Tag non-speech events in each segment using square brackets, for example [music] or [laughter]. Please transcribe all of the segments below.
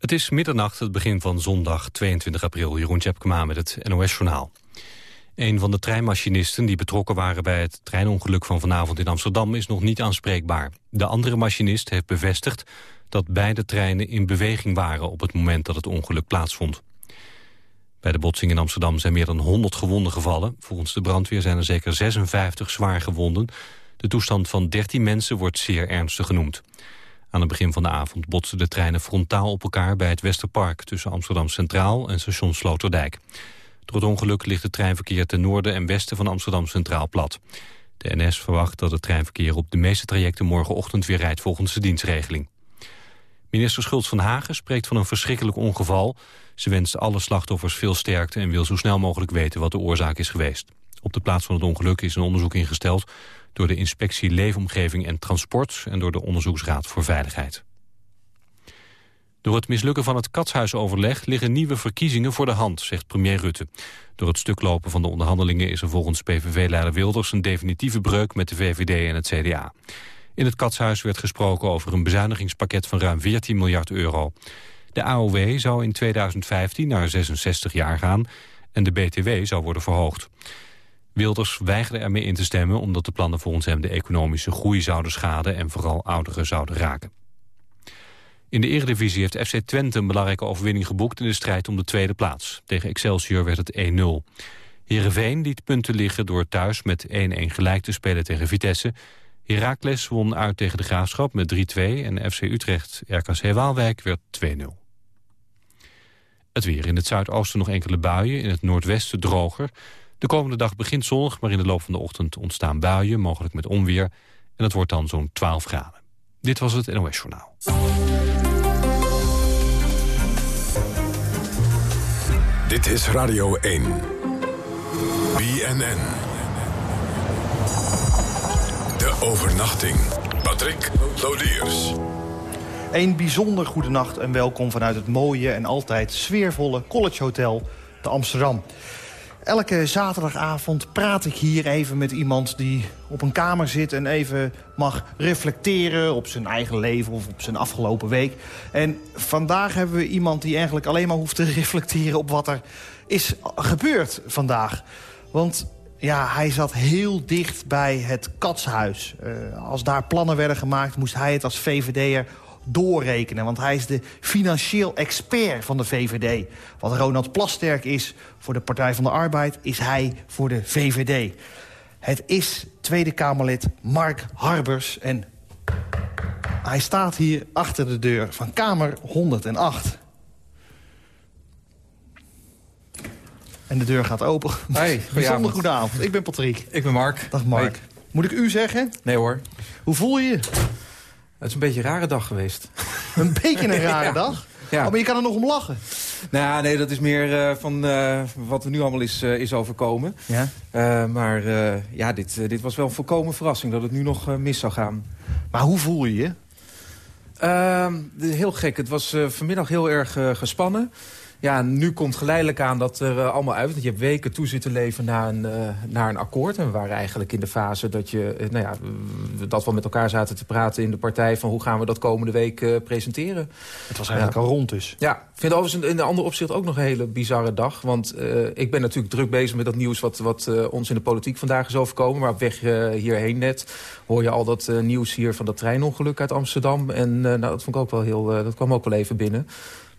Het is middernacht, het begin van zondag 22 april. Jeroen Tjepkema met het NOS-journaal. Een van de treinmachinisten die betrokken waren bij het treinongeluk van vanavond in Amsterdam is nog niet aanspreekbaar. De andere machinist heeft bevestigd dat beide treinen in beweging waren op het moment dat het ongeluk plaatsvond. Bij de botsing in Amsterdam zijn meer dan 100 gewonden gevallen. Volgens de brandweer zijn er zeker 56 zwaar gewonden. De toestand van 13 mensen wordt zeer ernstig genoemd. Aan het begin van de avond botsten de treinen frontaal op elkaar bij het Westerpark... tussen Amsterdam Centraal en station Sloterdijk. Door het ongeluk ligt het treinverkeer ten noorden en westen van Amsterdam Centraal plat. De NS verwacht dat het treinverkeer op de meeste trajecten morgenochtend weer rijdt volgens de dienstregeling. Minister Schultz van Hagen spreekt van een verschrikkelijk ongeval. Ze wenst alle slachtoffers veel sterkte en wil zo snel mogelijk weten wat de oorzaak is geweest. Op de plaats van het ongeluk is een onderzoek ingesteld door de Inspectie Leefomgeving en Transport en door de Onderzoeksraad voor Veiligheid. Door het mislukken van het katshuisoverleg liggen nieuwe verkiezingen voor de hand, zegt premier Rutte. Door het stuklopen van de onderhandelingen is er volgens PVV-leider Wilders een definitieve breuk met de VVD en het CDA. In het katshuis werd gesproken over een bezuinigingspakket van ruim 14 miljard euro. De AOW zou in 2015 naar 66 jaar gaan en de BTW zou worden verhoogd. Wilders weigerde ermee in te stemmen omdat de plannen volgens hem de economische groei zouden schaden en vooral ouderen zouden raken. In de eredivisie heeft FC Twente een belangrijke overwinning geboekt in de strijd om de tweede plaats. Tegen Excelsior werd het 1-0. Heerenveen liet punten liggen door thuis met 1-1 gelijk te spelen tegen Vitesse. Heracles won uit tegen de Graafschap met 3-2 en FC Utrecht RKC Waalwijk werd 2-0. Het weer in het zuidoosten nog enkele buien, in het noordwesten droger. De komende dag begint zonnig, maar in de loop van de ochtend ontstaan buien, mogelijk met onweer. En het wordt dan zo'n 12 graden. Dit was het NOS Journaal. Dit is Radio 1. BNN. De overnachting. Patrick Lodiers. Een bijzonder goede nacht en welkom vanuit het mooie en altijd sfeervolle College Hotel te Amsterdam. Elke zaterdagavond praat ik hier even met iemand die op een kamer zit... en even mag reflecteren op zijn eigen leven of op zijn afgelopen week. En vandaag hebben we iemand die eigenlijk alleen maar hoeft te [laughs] reflecteren... op wat er is gebeurd vandaag. Want ja, hij zat heel dicht bij het katshuis. Uh, als daar plannen werden gemaakt, moest hij het als VVD'er doorrekenen. Want hij is de financieel expert van de VVD. Wat Ronald Plasterk is voor de Partij van de Arbeid... is hij voor de VVD. Het is Tweede Kamerlid Mark Harbers. En hij staat hier achter de deur van Kamer 108. En de deur gaat open. Hey, Bijzonder goede avond. Ik ben Patrick. Ik ben Mark. Dag Mark. Moet ik u zeggen? Nee hoor. Hoe voel je je? Het is een beetje een rare dag geweest. [laughs] Een beetje een rare [laughs] dag? Ja. Oh, maar je kan er nog om lachen. Nou, nee, dat is meer uh, van uh, wat er nu allemaal is, uh, is overkomen. Ja. maar ja, dit, dit was wel een volkomen verrassing dat het nu nog mis zou gaan. Maar hoe voel je je? Ehm, heel gek. Het was vanmiddag heel erg gespannen. Ja, nu komt geleidelijk aan dat er uh, allemaal uit. Want je hebt weken toe zitten leven naar een, uh, naar een akkoord. En we waren eigenlijk in de fase dat, je, uh, nou ja, dat we met elkaar zaten te praten in de partij... van hoe gaan we dat komende week presenteren. Het was eigenlijk al rond dus. Ja, ik vind overigens in een ander opzicht ook nog een hele bizarre dag. Want ik ben natuurlijk druk bezig met dat nieuws... wat, wat ons in de politiek vandaag is overkomen. Maar op weg hierheen net hoor je al dat nieuws hier van dat treinongeluk uit Amsterdam. En nou, dat, vond ik ook wel heel, dat kwam ook wel even binnen.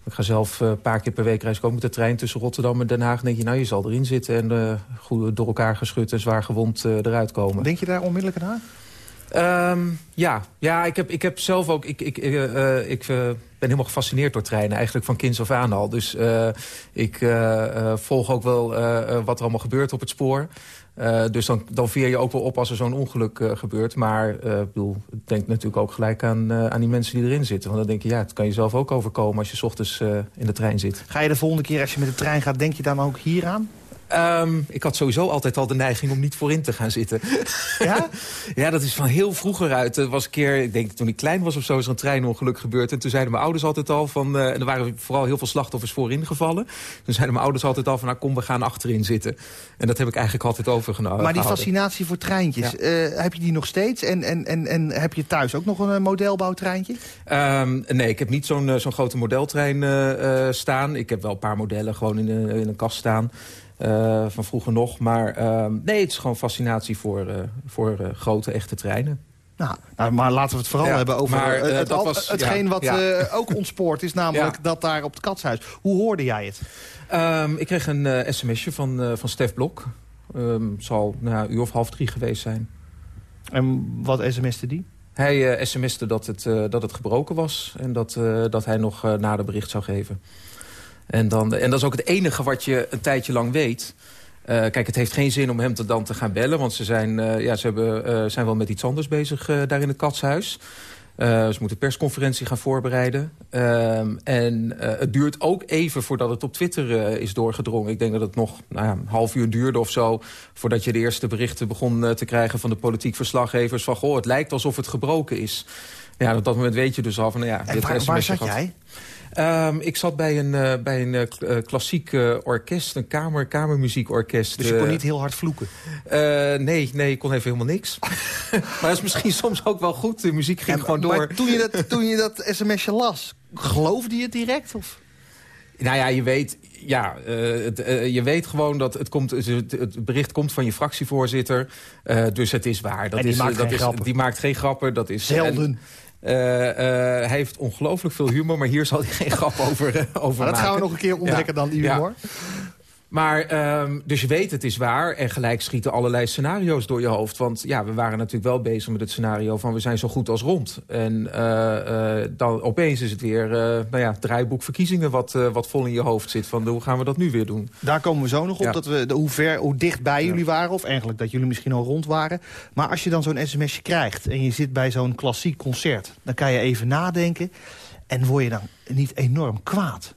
Ik ga zelf eh, een paar keer per week reizen komen met de trein tussen Rotterdam en Den Haag. Denk je, nou, je zal erin zitten en uh, goed door elkaar geschud en zwaar gewond uh, eruit komen. Denk je daar onmiddellijk aan? Um, ja. ja, ik heb, ik heb zelf ook... Ik, ik, uh, ik ben helemaal gefascineerd door treinen, eigenlijk van kinds af aan al. Dus ik volg ook wel wat er allemaal gebeurt op het spoor. Uh, dus dan, dan veer je ook wel op als er zo'n ongeluk uh, gebeurt. Maar uh, bedoel, denk natuurlijk ook gelijk aan, aan die mensen die erin zitten. Want dan denk je, ja, het kan je zelf ook overkomen als je s ochtends in de trein zit. Ga je de volgende keer als je met de trein gaat, denk je dan ook hier aan? Ehm, ik had sowieso altijd al de neiging om niet voorin te gaan zitten. Ja? [laughs] ja, dat is van heel vroeger uit. Er was een keer, ik denk toen ik klein was of zo, is er een treinongeluk gebeurd. En toen zeiden mijn ouders altijd al van... Uh, en er waren vooral heel veel slachtoffers voorin gevallen. Toen zeiden mijn ouders altijd al van, nou kom, we gaan achterin zitten. En dat heb ik eigenlijk altijd overgenomen. Maar die fascinatie voor treintjes, uh, heb je die nog steeds? En, en, en, en heb je thuis ook nog een modelbouwtreintje? Um, nee, ik heb niet zo'n zo'n grote modeltrein uh, staan. Ik heb wel een paar modellen gewoon in, in een kast staan. Uh, van vroeger nog. Maar uh, nee, het is gewoon fascinatie voor, uh, voor grote, echte treinen. Nou, nou, maar laten we het vooral ja, hebben over maar, het, dat was, hetgeen ja, wat ja. ook ontspoort is. Namelijk [laughs] dat daar op het katshuis. Hoe hoorde jij het? Um, ik kreeg een sms'je van, van Stef Blok. Um, zal nou, een uur of half drie geweest zijn. En wat sms'te die? Hij sms'te dat het, dat het gebroken was. En dat, dat hij nog nader bericht zou geven. En, dan, en dat is ook het enige wat je een tijdje lang weet. Uh, kijk, het heeft geen zin om hem te, dan te gaan bellen... want ze zijn, uh, ja, ze hebben, uh, zijn wel met iets anders bezig daar in het katshuis. ze moeten persconferentie gaan voorbereiden. Ehm, en het duurt ook even voordat het op Twitter is doorgedrongen. Ik denk dat het nog nou ja, een half uur duurde of zo... voordat je de eerste berichten begon te krijgen van de politiek verslaggevers... van, goh, het lijkt alsof het gebroken is. Ja, op dat moment weet je dus al van... Nou ja, en waar, waar zat jij? Um, ik zat bij een, uh, bij een uh, klassiek uh, orkest, een kamer, kamermuziekorkest. Dus je kon niet heel hard vloeken? nee, nee, ik kon even helemaal niks. [laughs] maar dat is misschien soms ook wel goed. De muziek ging gewoon door. toen je dat, [laughs] toen je dat sms'je las, geloofde je het direct? Of? Nou ja, je weet, ja, uh, het, uh, je weet gewoon dat het, komt, het, het bericht komt van je fractievoorzitter. Uh, dus het is waar. Dat en die is, maakt dat geen is, grappen. Die maakt geen grappen. Dat is, Zelden. En, hij heeft ongelooflijk veel humor, maar hier zal hij geen grap over, uh, over maar dat maken. gaan we nog een keer ontdekken dan, die humor. Maar, um, dus je weet het is waar. En gelijk schieten allerlei scenario's door je hoofd. Want ja, we waren natuurlijk wel bezig met het scenario van... we zijn zo goed als rond. En uh, uh, dan opeens is het weer uh, nou ja, draaiboek verkiezingen... Wat, wat vol in je hoofd zit. Van hoe gaan we dat nu weer doen? Daar komen we zo nog op. Ja. Dat we, de, hoe, ver, hoe dichtbij ja. jullie waren. Of eigenlijk dat jullie misschien al rond waren. Maar als je dan zo'n sms'je krijgt... en je zit bij zo'n klassiek concert... dan kan je even nadenken. En word je dan niet enorm kwaad?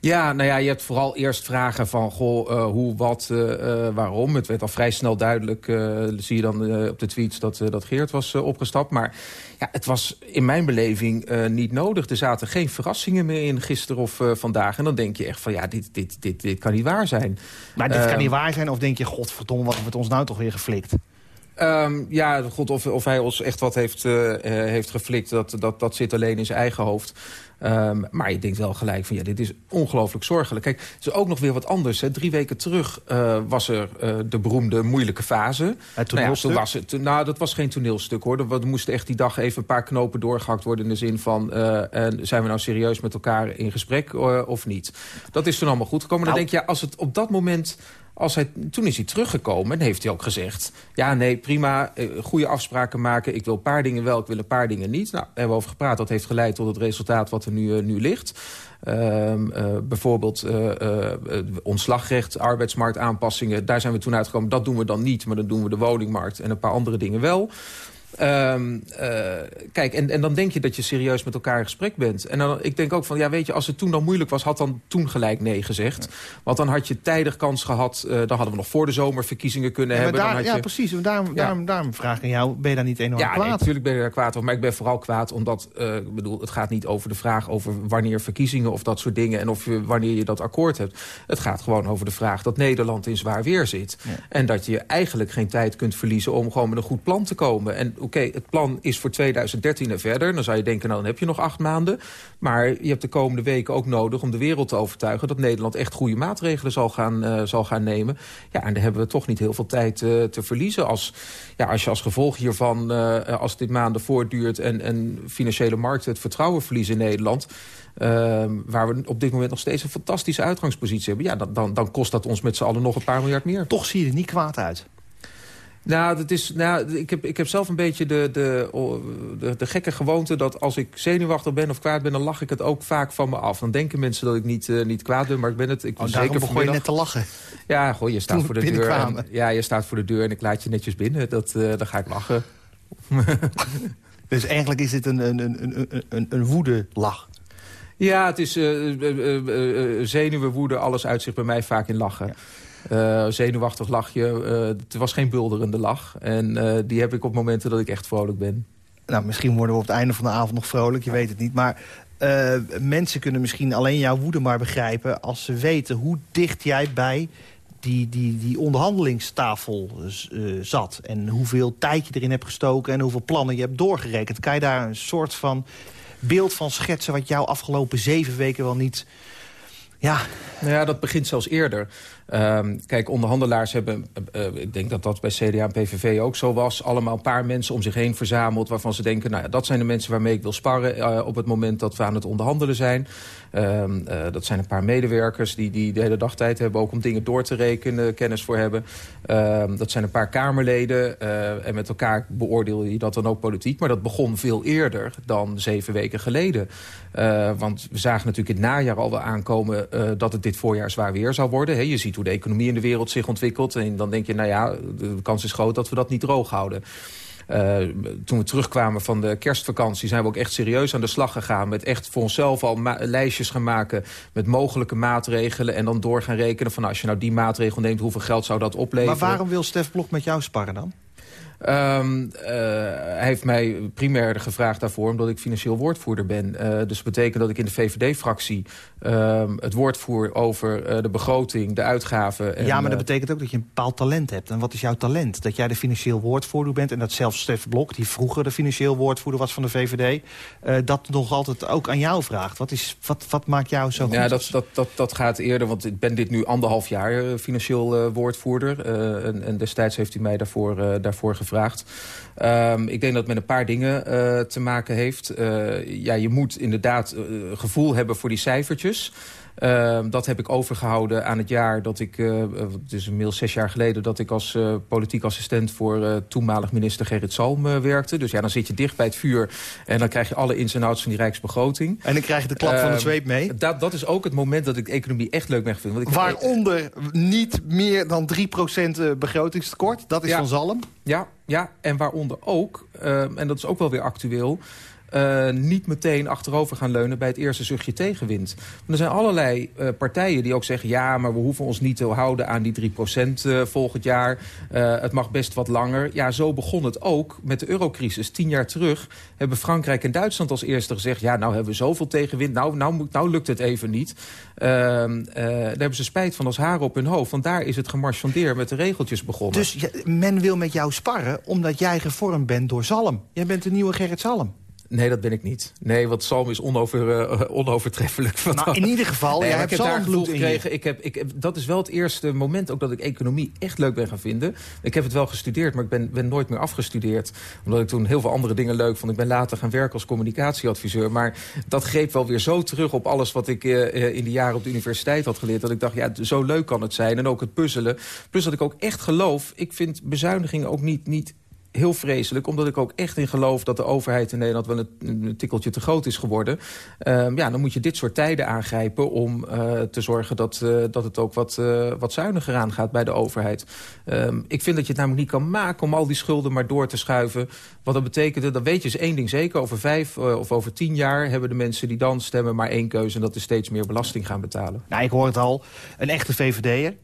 Ja, nou ja, je hebt vooral eerst vragen van goh, uh, hoe, wat, uh, waarom. Het werd al vrij snel duidelijk, uh, zie je dan op de tweets, dat, dat Geert was opgestapt. Maar ja, het was in mijn beleving niet nodig. Er zaten geen verrassingen meer in gisteren of vandaag. En dan denk je echt van ja, dit, dit, dit, dit kan niet waar zijn. Maar dit kan niet waar zijn of denk je, godverdomme, wat wordt ons nou toch weer geflikt? Um, ja, god, of, of hij ons echt wat heeft, uh, heeft geflikt, dat, dat, dat zit alleen in zijn eigen hoofd. Um, maar je denkt wel gelijk van, ja, dit is ongelooflijk zorgelijk. Kijk, het is ook nog weer wat anders. Hè. Drie weken terug uh, was er uh, de beroemde moeilijke fase. Het toneelstuk? Nou, ja, was het, nou, dat was geen toneelstuk, hoor. Er moesten echt die dag even een paar knopen doorgehakt worden... in de zin van, en zijn we nou serieus met elkaar in gesprek of niet? Dat is toen allemaal goed gekomen. Nou, dan denk je, ja, als het op dat moment... Als hij, toen is hij teruggekomen en heeft hij ook gezegd... ja, nee, prima, goede afspraken maken. Ik wil een paar dingen wel, ik wil een paar dingen niet. Nou, daar hebben we over gepraat. Dat heeft geleid tot het resultaat wat er nu, uh, nu ligt. Uh, uh, bijvoorbeeld uh, ontslagrecht, arbeidsmarktaanpassingen. Daar zijn we toen uitgekomen. Dat doen we dan niet, maar dan doen we de woningmarkt... en een paar andere dingen wel. Um, uh, kijk, en, en dan denk je dat je serieus met elkaar in gesprek bent. En dan, ik denk ook van, ja, weet je, als het toen dan moeilijk was... had dan toen gelijk nee gezegd. Ja. Want dan had je tijdig kans gehad... Uh, dan hadden we nog voor de zomer verkiezingen kunnen ja, hebben. Daar, dan had ja, je... precies. Daarom, ja. daarom, daarom vraag ik jou, ben je daar niet enorm ja, kwaad? Ja, natuurlijk ben je daar kwaad over. Maar ik ben vooral kwaad omdat, uh, ik bedoel, het gaat niet over de vraag... over wanneer verkiezingen of dat soort dingen... en of je, wanneer je dat akkoord hebt. Het gaat gewoon over de vraag dat Nederland in zwaar weer zit. En dat je eigenlijk geen tijd kunt verliezen om gewoon met een goed plan te komen. En okay, het plan is voor 2013 en verder. Dan zou je denken, nou dan heb je nog acht maanden. Maar je hebt de komende weken ook nodig om de wereld te overtuigen... dat Nederland echt goede maatregelen zal gaan, uh, zal gaan nemen. Ja, en daar hebben we toch niet heel veel tijd uh, te verliezen. Als, ja, als je als gevolg hiervan, uh, als dit maanden voortduurt... En, en financiële markten het vertrouwen verliezen in Nederland... Uh, waar we op dit moment nog steeds een fantastische uitgangspositie hebben... ja, dan, dan kost dat ons met z'n allen nog een paar miljard meer. Toch zie je er niet kwaad uit. Nou, dat is, nou ik, heb, ik heb zelf een beetje de, de, de, de gekke gewoonte... dat als ik zenuwachtig ben of kwaad ben... dan lach ik het ook vaak van me af. Dan denken mensen dat ik niet, uh, niet kwaad ben, maar ik ben het... Ik oh, zeker begon je net te lachen. Ja, goh, je staat voor de deur. En, ja, je staat voor de deur en ik laat je netjes binnen. Dat, uh, dan ga ik lachen. [laughs] dus eigenlijk is dit een, een, een, een, een woede lach. Ja, het is uh, zenuwen, woede, alles uitzicht bij mij vaak in lachen. Zenuwachtig lachje. het was geen bulderende lach. En die heb ik op momenten dat ik echt vrolijk ben. Nou, misschien worden we op het einde van de avond nog vrolijk, je weet het niet. Maar mensen kunnen misschien alleen jouw woede maar begrijpen... als ze weten hoe dicht jij bij die, die, die onderhandelingstafel zat. En hoeveel tijd je erin hebt gestoken en hoeveel plannen je hebt doorgerekend. Kan je daar een soort van beeld van schetsen... wat jou afgelopen zeven weken wel niet... Ja. Nou ja, dat begint zelfs eerder. Ehm, kijk, onderhandelaars hebben, uh, ik denk dat dat bij CDA en PVV ook zo was... allemaal een paar mensen om zich heen verzameld... waarvan ze denken, nou ja, dat zijn de mensen waarmee ik wil sparren... Uh, op het moment dat we aan het onderhandelen zijn. Uh, dat zijn een paar medewerkers die, die de hele dag tijd hebben... ook om dingen door te rekenen, kennis voor hebben. Um, dat zijn een paar Kamerleden. en met elkaar beoordeel je dat dan ook politiek. Maar dat begon veel eerder dan zeven weken geleden. want we zagen natuurlijk in het najaar al wel aankomen... dat het dit voorjaar zwaar weer zou worden. He, je ziet hoe de economie in de wereld zich ontwikkelt. En dan denk je, nou ja, de kans is groot dat we dat niet droog houden. Uh, toen we terugkwamen van de kerstvakantie... zijn we ook echt serieus aan de slag gegaan. Met echt voor onszelf al lijstjes gaan maken... met mogelijke maatregelen. En dan door gaan rekenen van... als je nou die maatregel neemt, hoeveel geld zou dat opleveren? Maar waarom wil Stef Blok met jou sparren dan? Um, uh, hij heeft mij primair gevraagd daarvoor omdat ik financieel woordvoerder ben. Uh, dus dat betekent dat ik in de VVD-fractie uh, het woord voer over uh, de begroting, de uitgaven. En, ja, maar dat betekent ook dat je een bepaald talent hebt. En wat is jouw talent? Dat jij de financieel woordvoerder bent en dat zelfs Stef Blok, die vroeger de financieel woordvoerder was van de VVD, dat nog altijd ook aan jou vraagt. Wat, is, wat, wat maakt jou zo goed? Ja, dat, dat, dat, dat gaat eerder, want ik ben dit nu anderhalf jaar financieel woordvoerder. En, en, destijds heeft hij mij daarvoor, daarvoor gevraagd Um, ik denk dat het met een paar dingen uh, te maken heeft. Uh, ja, je moet inderdaad uh, gevoel hebben voor die cijfertjes. Uh, dat heb ik overgehouden aan het jaar dat ik, uh, het is inmiddels zes jaar geleden... dat ik als uh, politiek assistent voor toenmalig minister Gerrit Salm werkte. Dus ja, dan zit je dicht bij het vuur en dan krijg je alle ins en outs van die rijksbegroting. En dan krijg je de klap van de ehm, zweep mee? Dat, dat is ook het moment dat ik de economie echt leuk ben gevonden. Want ik Waaronder niet meer dan 3% begrotingstekort, dat is van Zalm? Ja, ja, en waaronder ook, ehm, en dat is ook wel weer actueel... Uh, niet meteen achterover gaan leunen bij het eerste zuchtje tegenwind. Want er zijn allerlei uh, partijen die ook zeggen... ja, maar we hoeven ons niet te houden aan die 3% uh, volgend jaar. het mag best wat langer. Ja, zo begon het ook met de eurocrisis. Tien jaar terug hebben Frankrijk en Duitsland als eerste gezegd... ja, nou hebben we zoveel tegenwind, nou, nou, nou lukt het even niet. Ehm, daar hebben ze spijt van als haar op hun hoofd. Want daar is het gemarchandeer met de regeltjes begonnen. Dus men wil met jou sparren omdat jij gevormd bent door Zalm. Jij bent de nieuwe Gerrit Zalm. Nee, dat ben ik niet. Nee, want Salm is onover, uh, onovertreffelijk. Maar [laughs] in ieder geval, nee, jij hebt Salmbloed gekregen. Ik heb, ik dat is wel het eerste moment ook dat ik economie echt leuk ben gaan vinden. Ik heb het wel gestudeerd, maar ik ben, ben nooit meer afgestudeerd. Omdat ik toen heel veel andere dingen leuk vond. Ik ben later gaan werken als communicatieadviseur. Maar dat greep wel weer zo terug op alles wat ik uh, in de jaren op de universiteit had geleerd. Dat ik dacht, ja, zo leuk kan het zijn. En ook het puzzelen. Plus dat ik ook echt geloof, ik vind bezuinigingen ook niet, niet heel vreselijk, omdat ik ook echt in geloof... dat de overheid in Nederland wel een, tikkeltje te groot is geworden. Um, ja, dan moet je dit soort tijden aangrijpen om uh, te zorgen... dat, uh, dat het ook wat, uh, wat zuiniger aangaat bij de overheid. Um, ik vind dat je het namelijk niet kan maken om al die schulden maar door te schuiven. Wat dat betekent, dan weet je is één ding zeker. Over vijf of over tien jaar hebben de mensen die dan stemmen maar één keuze... en dat is steeds meer belasting gaan betalen. Nou, ik hoor het al. Een echte VVD'er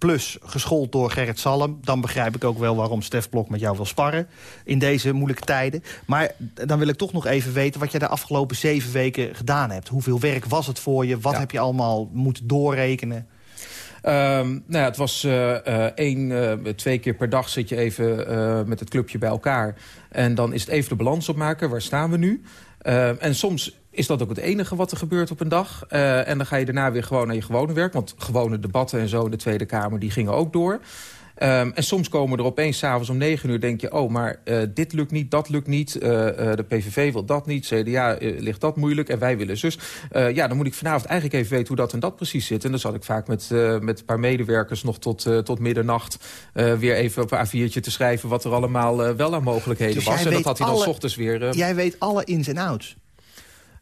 plus geschoold door Gerrit Salm... dan begrijp ik ook wel waarom Stef Blok met jou wil sparren... in deze moeilijke tijden. Maar dan wil ik toch nog even weten wat je de afgelopen zeven weken gedaan hebt. Hoeveel werk was het voor je? Wat heb je allemaal moeten doorrekenen? Um, nou ja, het was uh, één, uh, twee keer per dag zit je even met het clubje bij elkaar. En dan is het even de balans opmaken. Waar staan we nu? Ehm, en soms is dat ook het enige wat er gebeurt op een dag. Uh, en dan ga je daarna weer gewoon naar je gewone werk. Want gewone debatten en zo in de Tweede Kamer, die gingen ook door. Um, en soms komen er opeens s'avonds om negen uur denk je... oh, maar uh, dit lukt niet, dat lukt niet. Uh, de PVV wil dat niet, CDA ligt dat moeilijk en wij willen zus. ja, dan moet ik vanavond eigenlijk even weten hoe dat en dat precies zit. En dan zat ik vaak met, met een paar medewerkers nog tot, tot middernacht... weer even op een A4'tje te schrijven wat er allemaal wel aan mogelijkheden dus was. En dat had hij dan alle, s ochtends weer... jij weet alle ins en outs.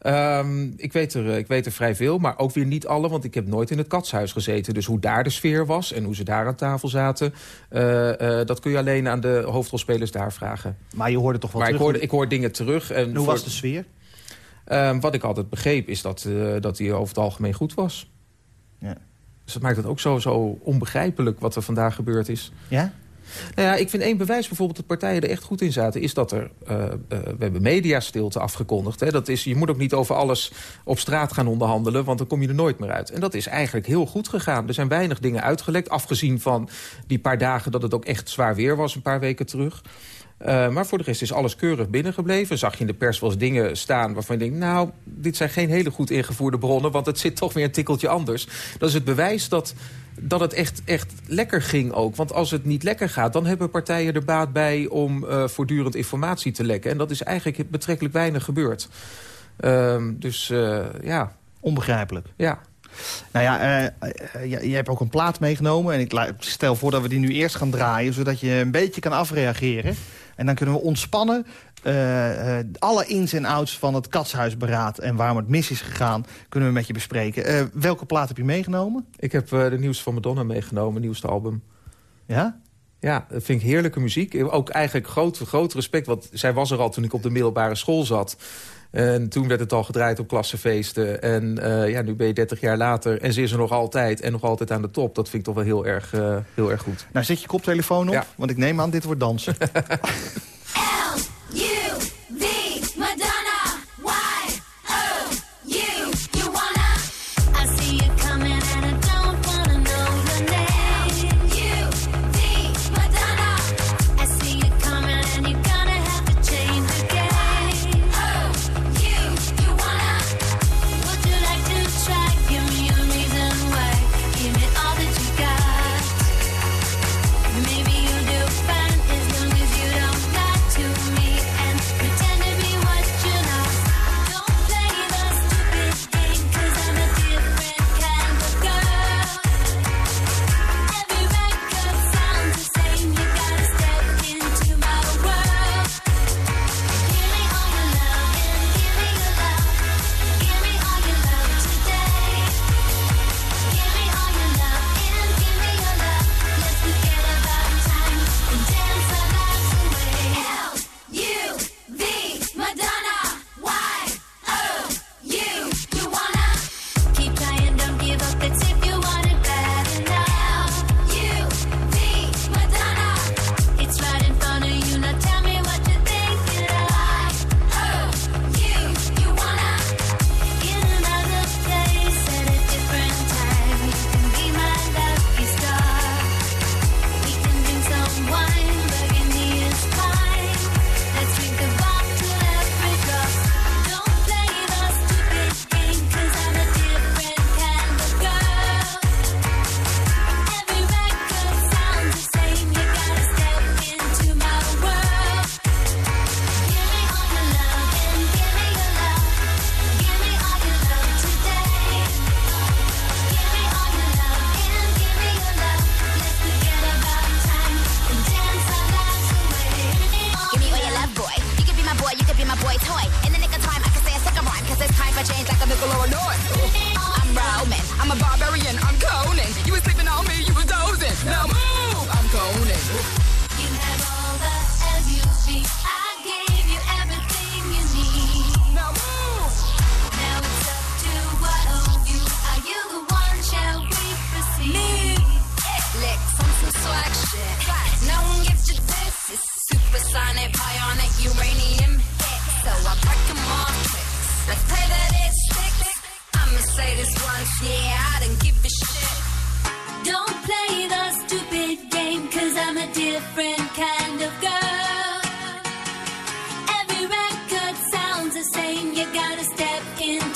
Um, ik, weet er, ik weet er vrij veel, maar ook weer niet alle... want ik heb nooit in het katshuis gezeten. Dus hoe daar de sfeer was en hoe ze daar aan tafel zaten... Uh, uh, dat kun je alleen aan de hoofdrolspelers daar vragen. Maar je hoorde toch wel maar terug? ik hoorde, ik hoor dingen terug. En hoe was de sfeer? Ehm, wat ik altijd begreep is dat, uh, dat hij over het algemeen goed was. Ja. Dus dat maakt het ook zo, zo onbegrijpelijk wat er vandaag gebeurd is. Ja? Nou ja, ik vind één bewijs bijvoorbeeld dat partijen er echt goed in zaten... is dat er, uh, uh, we hebben mediastilte afgekondigd. Hè. Dat is, je moet ook niet over alles op straat gaan onderhandelen... want dan kom je er nooit meer uit. En dat is eigenlijk heel goed gegaan. Er zijn weinig dingen uitgelekt, afgezien van die paar dagen... dat het ook echt zwaar weer was, een paar weken terug... Uh, maar voor de rest is alles keurig binnengebleven. Zag je in de pers wel eens dingen staan waarvan je denkt... nou, dit zijn geen hele goed ingevoerde bronnen... want het zit toch weer een tikkeltje anders. Dat is het bewijs dat, dat het echt, echt lekker ging ook. Want als het niet lekker gaat, dan hebben partijen er baat bij... om uh, voortdurend informatie te lekken. En dat is eigenlijk betrekkelijk weinig gebeurd. Uh, dus uh, ja... Onbegrijpelijk. Ja. Nou ja, uh, je, je, hebt ook een plaat meegenomen. En ik stel voor dat we die nu eerst gaan draaien... zodat je een beetje kan afreageren. En dan kunnen we ontspannen uh, uh, alle ins en outs van het katshuisberaad... en waarom het mis is gegaan, kunnen we met je bespreken. Uh, welke plaat heb je meegenomen? Ik heb de nieuws van Madonna meegenomen, nieuwste album. Ja? Ja, dat vind ik heerlijke muziek. Ook eigenlijk groot, groot respect, want zij was er al toen ik op de middelbare school zat... En toen werd het al gedraaid op klassenfeesten. En uh, ja, nu ben je 30 jaar later en ze is er nog altijd en nog altijd aan de top. Dat vind ik toch wel heel erg, uh, heel erg goed. Nou, zet je koptelefoon op, ja. want ik neem aan dit wordt dansen. [laughs] [laughs]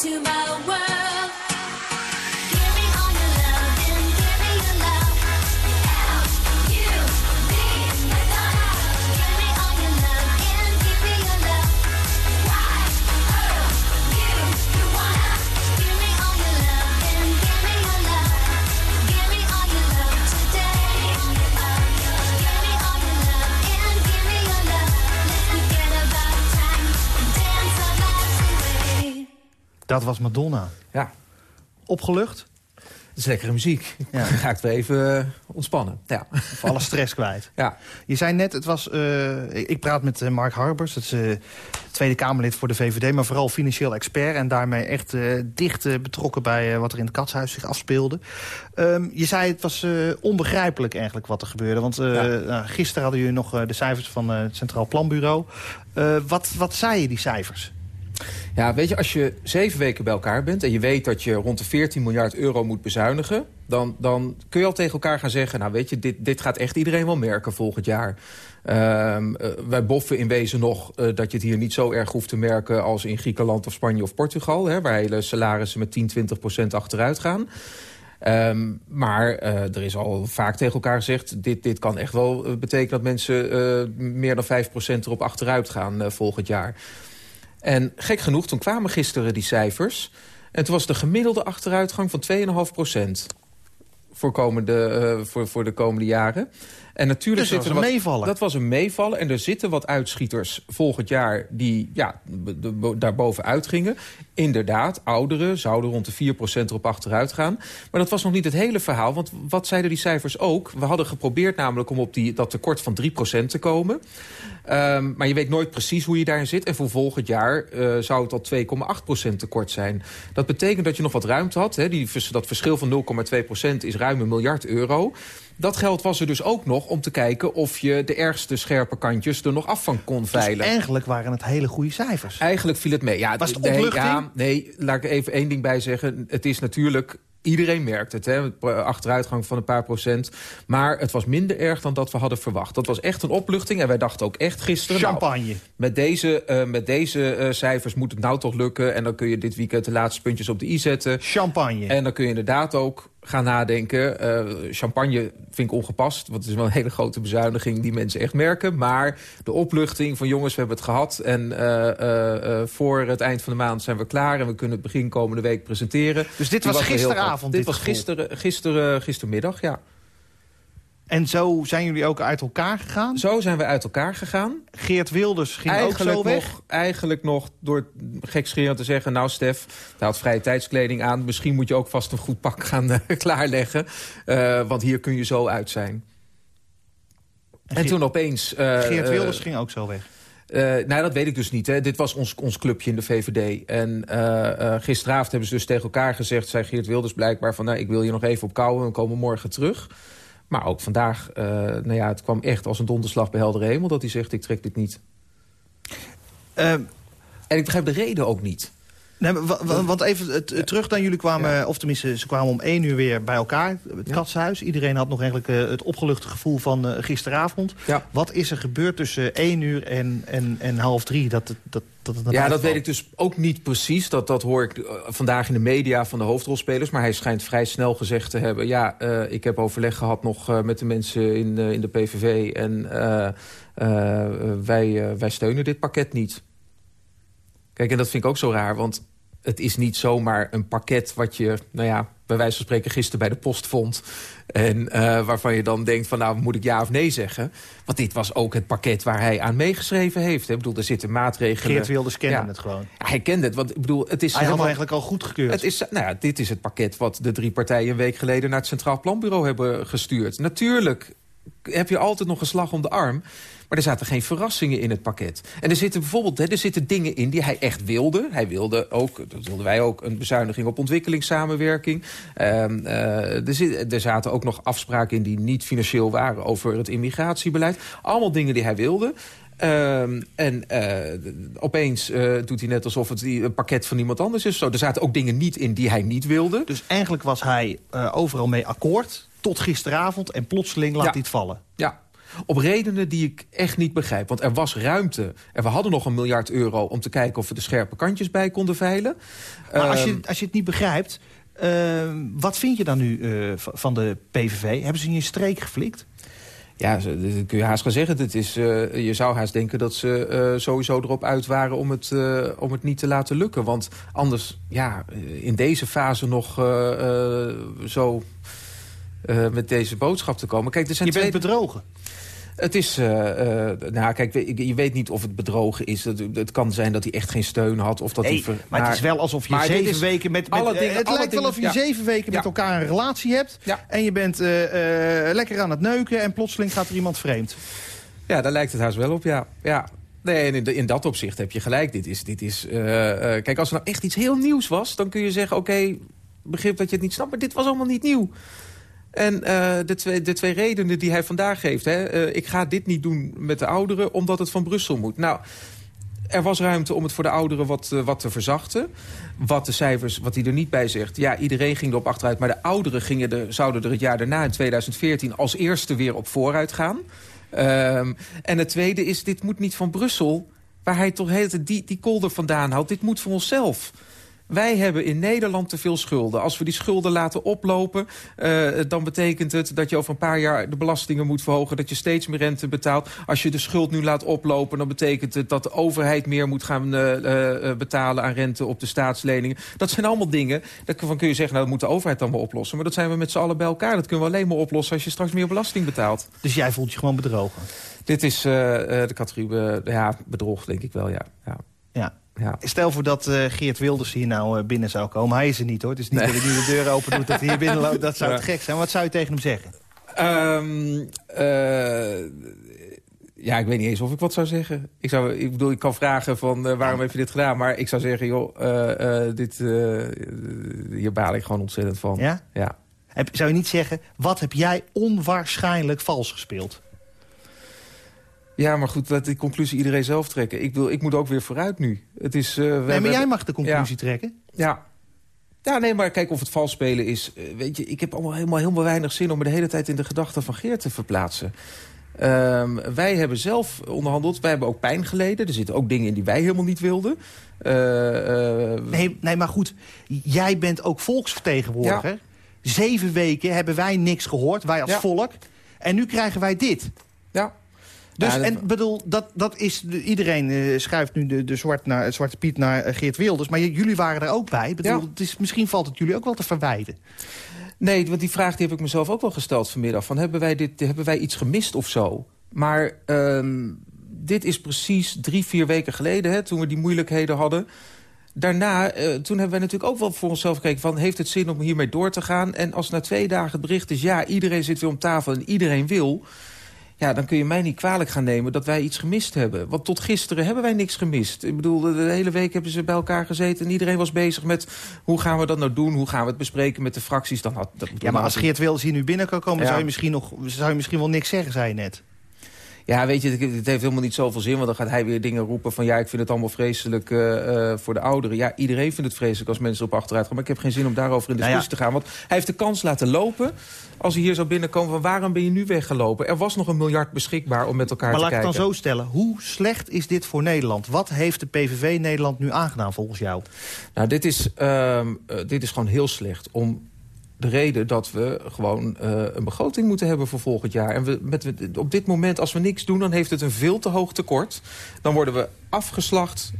To my world. Dat was Madonna. Ja. Opgelucht? Het is lekkere muziek. Ja. [laughs] ga ik weer even uh, ontspannen. Ja. Of alle stress kwijt. Ja. Je zei net, het was, uh, ik praat met Mark Harbers. Dat is uh, Tweede Kamerlid voor de VVD. Maar vooral financieel expert. En daarmee echt dicht betrokken bij wat er in het katshuis zich afspeelde. Um, je zei, het was onbegrijpelijk eigenlijk wat er gebeurde. Want ja. gisteren hadden jullie nog de cijfers van het Centraal Planbureau. wat, wat zei je, die cijfers? Ja, weet je, als je zeven weken bij elkaar bent... en je weet dat je rond de 14 miljard euro moet bezuinigen... dan, dan kun je al tegen elkaar gaan zeggen... nou weet je, dit, dit gaat echt iedereen wel merken volgend jaar. Uh, wij boffen in wezen nog uh, dat je het hier niet zo erg hoeft te merken... als in Griekenland of Spanje of Portugal... Hè, waar hele salarissen met 10, 20 procent achteruit gaan... Um, maar uh, er is al vaak tegen elkaar gezegd... dit, dit kan echt wel betekenen dat mensen meer dan 5% erop achteruit gaan volgend jaar. En gek genoeg, toen kwamen gisteren die cijfers... en toen was de gemiddelde achteruitgang van 2,5 procent... Voor, komende, uh, voor, voor de komende jaren. En natuurlijk dus dat was een meevallen. Dat was een meevallen. En er zitten wat uitschieters volgend jaar die ja, daarboven uitgingen. Inderdaad, ouderen zouden rond de 4% erop achteruit gaan. Maar dat was nog niet het hele verhaal. Want wat zeiden die cijfers ook? We hadden geprobeerd namelijk om op die, dat tekort van 3% te komen. Um, maar je weet nooit precies hoe je daarin zit. En voor volgend jaar uh, zou het al 2,8% tekort zijn. Dat betekent dat je nog wat ruimte had. Hè? Die, dat verschil van 0,2% is ruim een miljard euro. Dat geld was er dus ook nog om te kijken of je de ergste scherpe kantjes er nog af van kon dus veilen. Dus eigenlijk waren het hele goede cijfers. Eigenlijk viel het mee. Ja, Was het nee, ja, nee, laat ik even één ding bij zeggen. Het is natuurlijk Iedereen merkt het, hè? achteruitgang van een paar procent. Maar het was minder erg dan dat we hadden verwacht. Dat was echt een opluchting en wij dachten ook echt gisteren... Nou, Champagne. met deze, uh, met deze uh, cijfers moet het nou toch lukken... en dan kun je dit weekend de laatste puntjes op de i zetten. Champagne. En dan kun je inderdaad ook gaan nadenken. Uh, champagne vind ik ongepast, want het is wel een hele grote bezuiniging die mensen echt merken. Maar de opluchting van jongens, we hebben het gehad en uh, uh, voor het eind van de maand zijn we klaar en we kunnen het begin komende week presenteren. Dus dit was, was gisteravond? Dit, dit was gisteren, gisteren, gistermiddag, ja. En zo zijn jullie ook uit elkaar gegaan? Zo zijn we uit elkaar gegaan. Geert Wilders ging eigenlijk ook zo weg? Nog, eigenlijk nog door gekscherend te zeggen... nou Stef, hij had vrije tijdskleding aan. Misschien moet je ook vast een goed pak gaan uh, [laughs] klaarleggen. Uh, want hier kun je zo uit zijn. En, en toen opeens... Uh, Geert Wilders ging ook zo weg? Uh, nou, dat weet ik dus niet. Hè. Dit was ons, ons clubje in de VVD. En uh, uh, gisteravond hebben ze dus tegen elkaar gezegd... zei Geert Wilders blijkbaar van... Nou, ik wil je nog even op kouwen, we komen morgen terug. Maar ook vandaag, uh, nou ja, het kwam echt als een donderslag bij heldere hemel... dat hij zegt, ik trek dit niet. Uh, en ik begrijp de reden ook niet. Nee, want even terug dan jullie kwamen, of tenminste ze kwamen om één uur weer bij elkaar, het katshuis. Iedereen had nog eigenlijk uh, het opgeluchte gevoel van uh, gisteravond. Wat is er gebeurd tussen één uur en, en, en half drie? Dat, dat, dat, dat ja, dat weet ik dus ook niet precies. Dat, dat hoor ik uh, vandaag in de media van de hoofdrolspelers. Maar hij schijnt vrij snel gezegd te hebben... ja, ik heb overleg gehad nog met de mensen in, in de PVV... en wij, wij steunen dit pakket niet. Kijk, en dat vind ik ook zo raar, want het is niet zomaar een pakket wat je, nou ja, bij wijze van spreken gisteren bij de post vond. En uh, waarvan je dan denkt van nou moet ik ja of nee zeggen. Want dit was ook het pakket waar hij aan meegeschreven heeft. Ik bedoel, er zitten maatregelen... Geert Wilders kende ja. het gewoon. Ja, hij kende het, want ik bedoel, het is... Hij helemaal, had eigenlijk al goedgekeurd. Het is, nou ja, dit is het pakket wat de drie partijen een week geleden... naar het Centraal Planbureau hebben gestuurd. Natuurlijk heb je altijd nog een slag om de arm. Maar er zaten geen verrassingen in het pakket. En er zitten bijvoorbeeld hè, er zitten dingen in die hij echt wilde. Hij wilde ook, dat wilden wij ook, een bezuiniging op ontwikkelingssamenwerking. Um, uh, er, zit, er zaten ook nog afspraken in die niet financieel waren... over het immigratiebeleid. Allemaal dingen die hij wilde. Um, en uh, opeens uh, doet hij net alsof het een pakket van iemand anders is. Zo, er zaten ook dingen niet in die hij niet wilde. Dus eigenlijk was hij overal mee akkoord tot gisteravond... en plotseling laat ja. hij het vallen. Ja, op redenen die ik echt niet begrijp. Want er was ruimte. En we hadden nog een miljard euro om te kijken of we de scherpe kantjes bij konden veilen. Maar als, je, ehm, als je het niet begrijpt, uh, wat vind je dan nu uh, van de PVV? Hebben ze in je streek geflikt? Ja, dat kun je haast gaan zeggen. Het is, uh, je zou haast denken dat ze uh, sowieso erop uit waren om het, uh, om het niet te laten lukken. Want anders, ja, in deze fase nog zo met deze boodschap te komen. Kijk, er zijn je twee... bent bedrogen. Het is, uh, nou kijk, je weet niet of het bedrogen is. Het, het, kan zijn dat hij echt geen steun had. Of dat nee, hij maar, het is wel alsof je zeven weken met... met alle dingen, het lijkt wel of je zeven weken met elkaar een relatie hebt. En je bent lekker aan het neuken en plotseling gaat er iemand vreemd. Ja, daar lijkt het haast wel op, ja. ja. Nee, in, in, dat opzicht heb je gelijk. Dit is, dit is, kijk, als er nou echt iets heel nieuws was... dan kun je zeggen, oké, begrip dat je het niet snapt... maar dit was allemaal niet nieuw. En uh, de, twee, de twee redenen die hij vandaag geeft... Hè, uh, ik ga dit niet doen met de ouderen omdat het van Brussel moet. Nou, er was ruimte om het voor de ouderen wat, uh, wat te verzachten. Wat de cijfers, wat hij er niet bij zegt... ja, iedereen ging erop achteruit... maar de ouderen gingen er, zouden er het jaar daarna, in 2014... als eerste weer op vooruit gaan. Um, en het tweede is, dit moet niet van Brussel... waar hij toch heet, die, die kolder vandaan houdt. Dit moet van onszelf. Wij hebben in Nederland te veel schulden. Als we die schulden laten oplopen, uh, dan betekent het dat je over een paar jaar de belastingen moet verhogen. Dat je steeds meer rente betaalt. Als je de schuld nu laat oplopen, dan betekent het dat de overheid meer moet gaan uh, uh, betalen aan rente op de staatsleningen. Dat zijn allemaal dingen. Daarvan kun je zeggen, nou, dat moet de overheid dan wel oplossen. Maar dat zijn we met z'n allen bij elkaar. Dat kunnen we alleen maar oplossen als je straks meer belasting betaalt. Dus jij voelt je gewoon bedrogen? Dit is de categorie ja, bedrog, denk ik wel, ja. ja. Ja, ja. Stel voor dat uh, Geert Wilders hier nou uh, binnen zou komen. Hij is er niet hoor. Het is niet nee. dat hij nu de deur open doet dat hij hier binnen loopt. Dat zou ja. te gek zijn. Wat zou je tegen hem zeggen? Um, uh, ja, ik weet niet eens of ik wat zou zeggen. Ik, zou, ik bedoel, ik kan vragen van waarom heb je dit gedaan? Maar ik zou zeggen, joh, dit, hier baal ik gewoon ontzettend van. Ja? Ja. Heb, zou je niet zeggen, wat heb jij onwaarschijnlijk vals gespeeld? Ja, maar goed, laat die conclusie iedereen zelf trekken. Ik, wil, ik moet ook weer vooruit nu. Het is, uh, nee, maar hebben... jij mag de conclusie ja. trekken. Ja. Ja, nee, maar kijk of het vals spelen is... Uh, weet je, ik heb allemaal helemaal, helemaal weinig zin... om me de hele tijd in de gedachten van Geert te verplaatsen. Um, wij hebben zelf onderhandeld. Wij hebben ook pijn geleden. Er zitten ook dingen in die wij helemaal niet wilden. Uh, nee, nee, maar goed. Jij bent ook volksvertegenwoordiger. Ja. Zeven weken hebben wij niks gehoord. Wij als ja. volk. En nu krijgen wij dit. Ja. Dus, ja, dat... en bedoel, dat, dat is, iedereen uh, schuift nu de, de zwart naar, Zwarte Piet naar uh, Geert Wilders. Maar jullie waren er ook bij. Bedoel, ja. het is, misschien valt het jullie ook wel te verwijten. Nee, want die vraag die heb ik mezelf ook wel gesteld vanmiddag. Van, hebben, wij dit, hebben wij iets gemist of zo? Maar um, dit is precies drie, vier weken geleden, hè, toen we die moeilijkheden hadden. Daarna, uh, toen hebben wij natuurlijk ook wel voor onszelf gekeken... van heeft het zin om hiermee door te gaan? En als na twee dagen het bericht is... ja, iedereen zit weer om tafel en iedereen wil... Ja, dan kun je mij niet kwalijk gaan nemen dat wij iets gemist hebben. Want tot gisteren hebben wij niks gemist. Ik bedoel, de, hele week hebben ze bij elkaar gezeten... en iedereen was bezig met hoe gaan we dat nou doen? Hoe gaan we het bespreken met de fracties? Dan had, dat, ja, maar als Geert Wilders hier nu binnen kan komen... Ja. Zou, je misschien nog, zou je misschien wel niks zeggen, zei je net. Ja, weet je, het heeft helemaal niet zoveel zin. Want dan gaat hij weer dingen roepen van... ja, ik vind het allemaal vreselijk uh, uh, voor de ouderen. Ja, iedereen vindt het vreselijk als mensen op achteruit gaan. Maar ik heb geen zin om daarover in discussie nou ja. te gaan. Want hij heeft de kans laten lopen... als hij hier zou binnenkomen van waarom ben je nu weggelopen? Er was nog een miljard beschikbaar om met elkaar maar te kijken. Maar laat ik dan zo stellen. Hoe slecht is dit voor Nederland? Wat heeft de PVV Nederland nu aangedaan volgens jou? Nou, dit is, uh, dit is gewoon heel slecht. Om de reden dat we gewoon uh, een begroting moeten hebben voor volgend jaar. En we, met, op dit moment, als we niks doen, dan heeft het een veel te hoog tekort. Dan worden we afgeslacht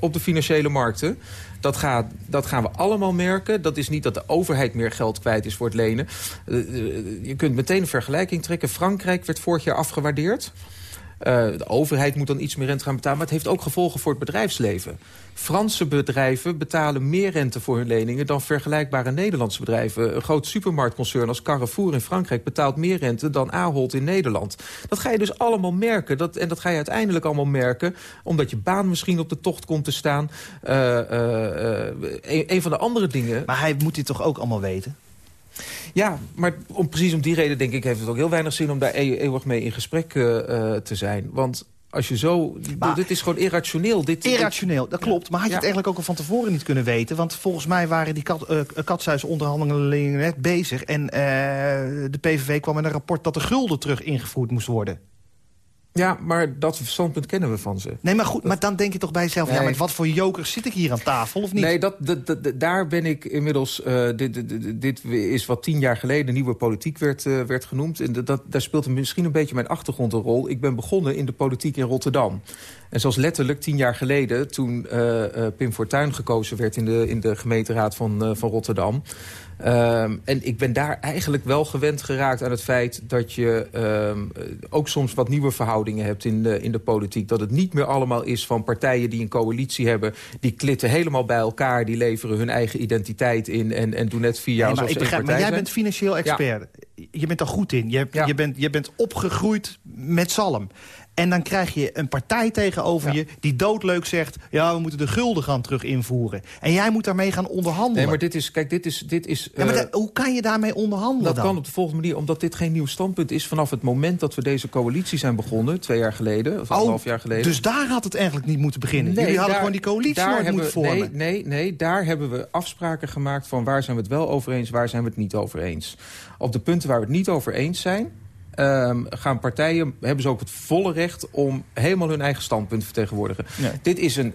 op de financiële markten. Dat, gaat, dat gaan we allemaal merken. Dat is niet dat de overheid meer geld kwijt is voor het lenen. Uh, je kunt meteen een vergelijking trekken. Frankrijk werd vorig jaar afgewaardeerd. Uh, de overheid moet dan iets meer rente gaan betalen. Maar het heeft ook gevolgen voor het bedrijfsleven. Franse bedrijven betalen meer rente voor hun leningen... dan vergelijkbare Nederlandse bedrijven. Een groot supermarktconcern als Carrefour in Frankrijk... betaalt meer rente dan Ahold in Nederland. Dat ga je dus allemaal merken. Dat, en dat ga je uiteindelijk allemaal merken... omdat je baan misschien op de tocht komt te staan. Uh, een, een van de andere dingen... Maar hij moet dit toch ook allemaal weten? Ja, maar om, precies om die reden denk ik... heeft het ook heel weinig zin om daar eeuwig mee in gesprek uh, te zijn. Want als je zo... Maar, dit is gewoon irrationeel. Dit, irrationeel, dat klopt. Maar had je ja. het eigenlijk ook al van tevoren niet kunnen weten? Want volgens mij waren die kat, uh, katshuisonderhandelingen net bezig... en uh, de PVV kwam met een rapport dat de gulden terug ingevoerd moest worden. Ja, maar dat standpunt kennen we van ze. Nee, maar goed, maar dan denk je toch bij jezelf... Nee. ja, met wat voor jokers zit ik hier aan tafel, of niet? Nee, dat, dat, dat daar ben ik inmiddels... Uh, dit, dit, dit, is wat tien jaar geleden nieuwe politiek werd, uh, werd genoemd. En dat, daar speelt misschien een beetje mijn achtergrond een rol. Ik ben begonnen in de politiek in Rotterdam. En zoals letterlijk tien jaar geleden... toen Pim Fortuyn gekozen werd in de, in de gemeenteraad van, van Rotterdam... Ehm, en ik ben daar eigenlijk wel gewend geraakt aan het feit... dat je ehm, ook soms wat nieuwe verhoudingen hebt in de, in de politiek. Dat het niet meer allemaal is van partijen die een coalitie hebben... die klitten helemaal bij elkaar, die leveren hun eigen identiteit in... en, en doen net vier jaar nee, maar, ik maar jij bent financieel expert. Je bent er goed in. Je, je, bent, je bent opgegroeid met zalm. En dan krijg je een partij tegenover je die doodleuk zegt... ja, we moeten de gulden gaan terug invoeren. En jij moet daarmee gaan onderhandelen. Nee, maar dit is... Kijk, dit is... Dit is ja, maar eh, hoe kan je daarmee onderhandelen Dat kan op de volgende manier, omdat dit geen nieuw standpunt is... vanaf het moment dat we deze coalitie zijn begonnen, twee jaar geleden... of anderhalf oh, jaar geleden. Dus daar had het eigenlijk niet moeten beginnen? Nee, Jullie hadden gewoon die coalitie nooit moeten vormen? Nee, nee, nee, daar hebben we afspraken gemaakt van waar zijn we het wel over eens... waar zijn we het niet over eens. Op de punten waar we het niet over eens zijn um, gaan partijen, hebben ze ook het volle recht om helemaal hun eigen standpunt te vertegenwoordigen. Dit is een,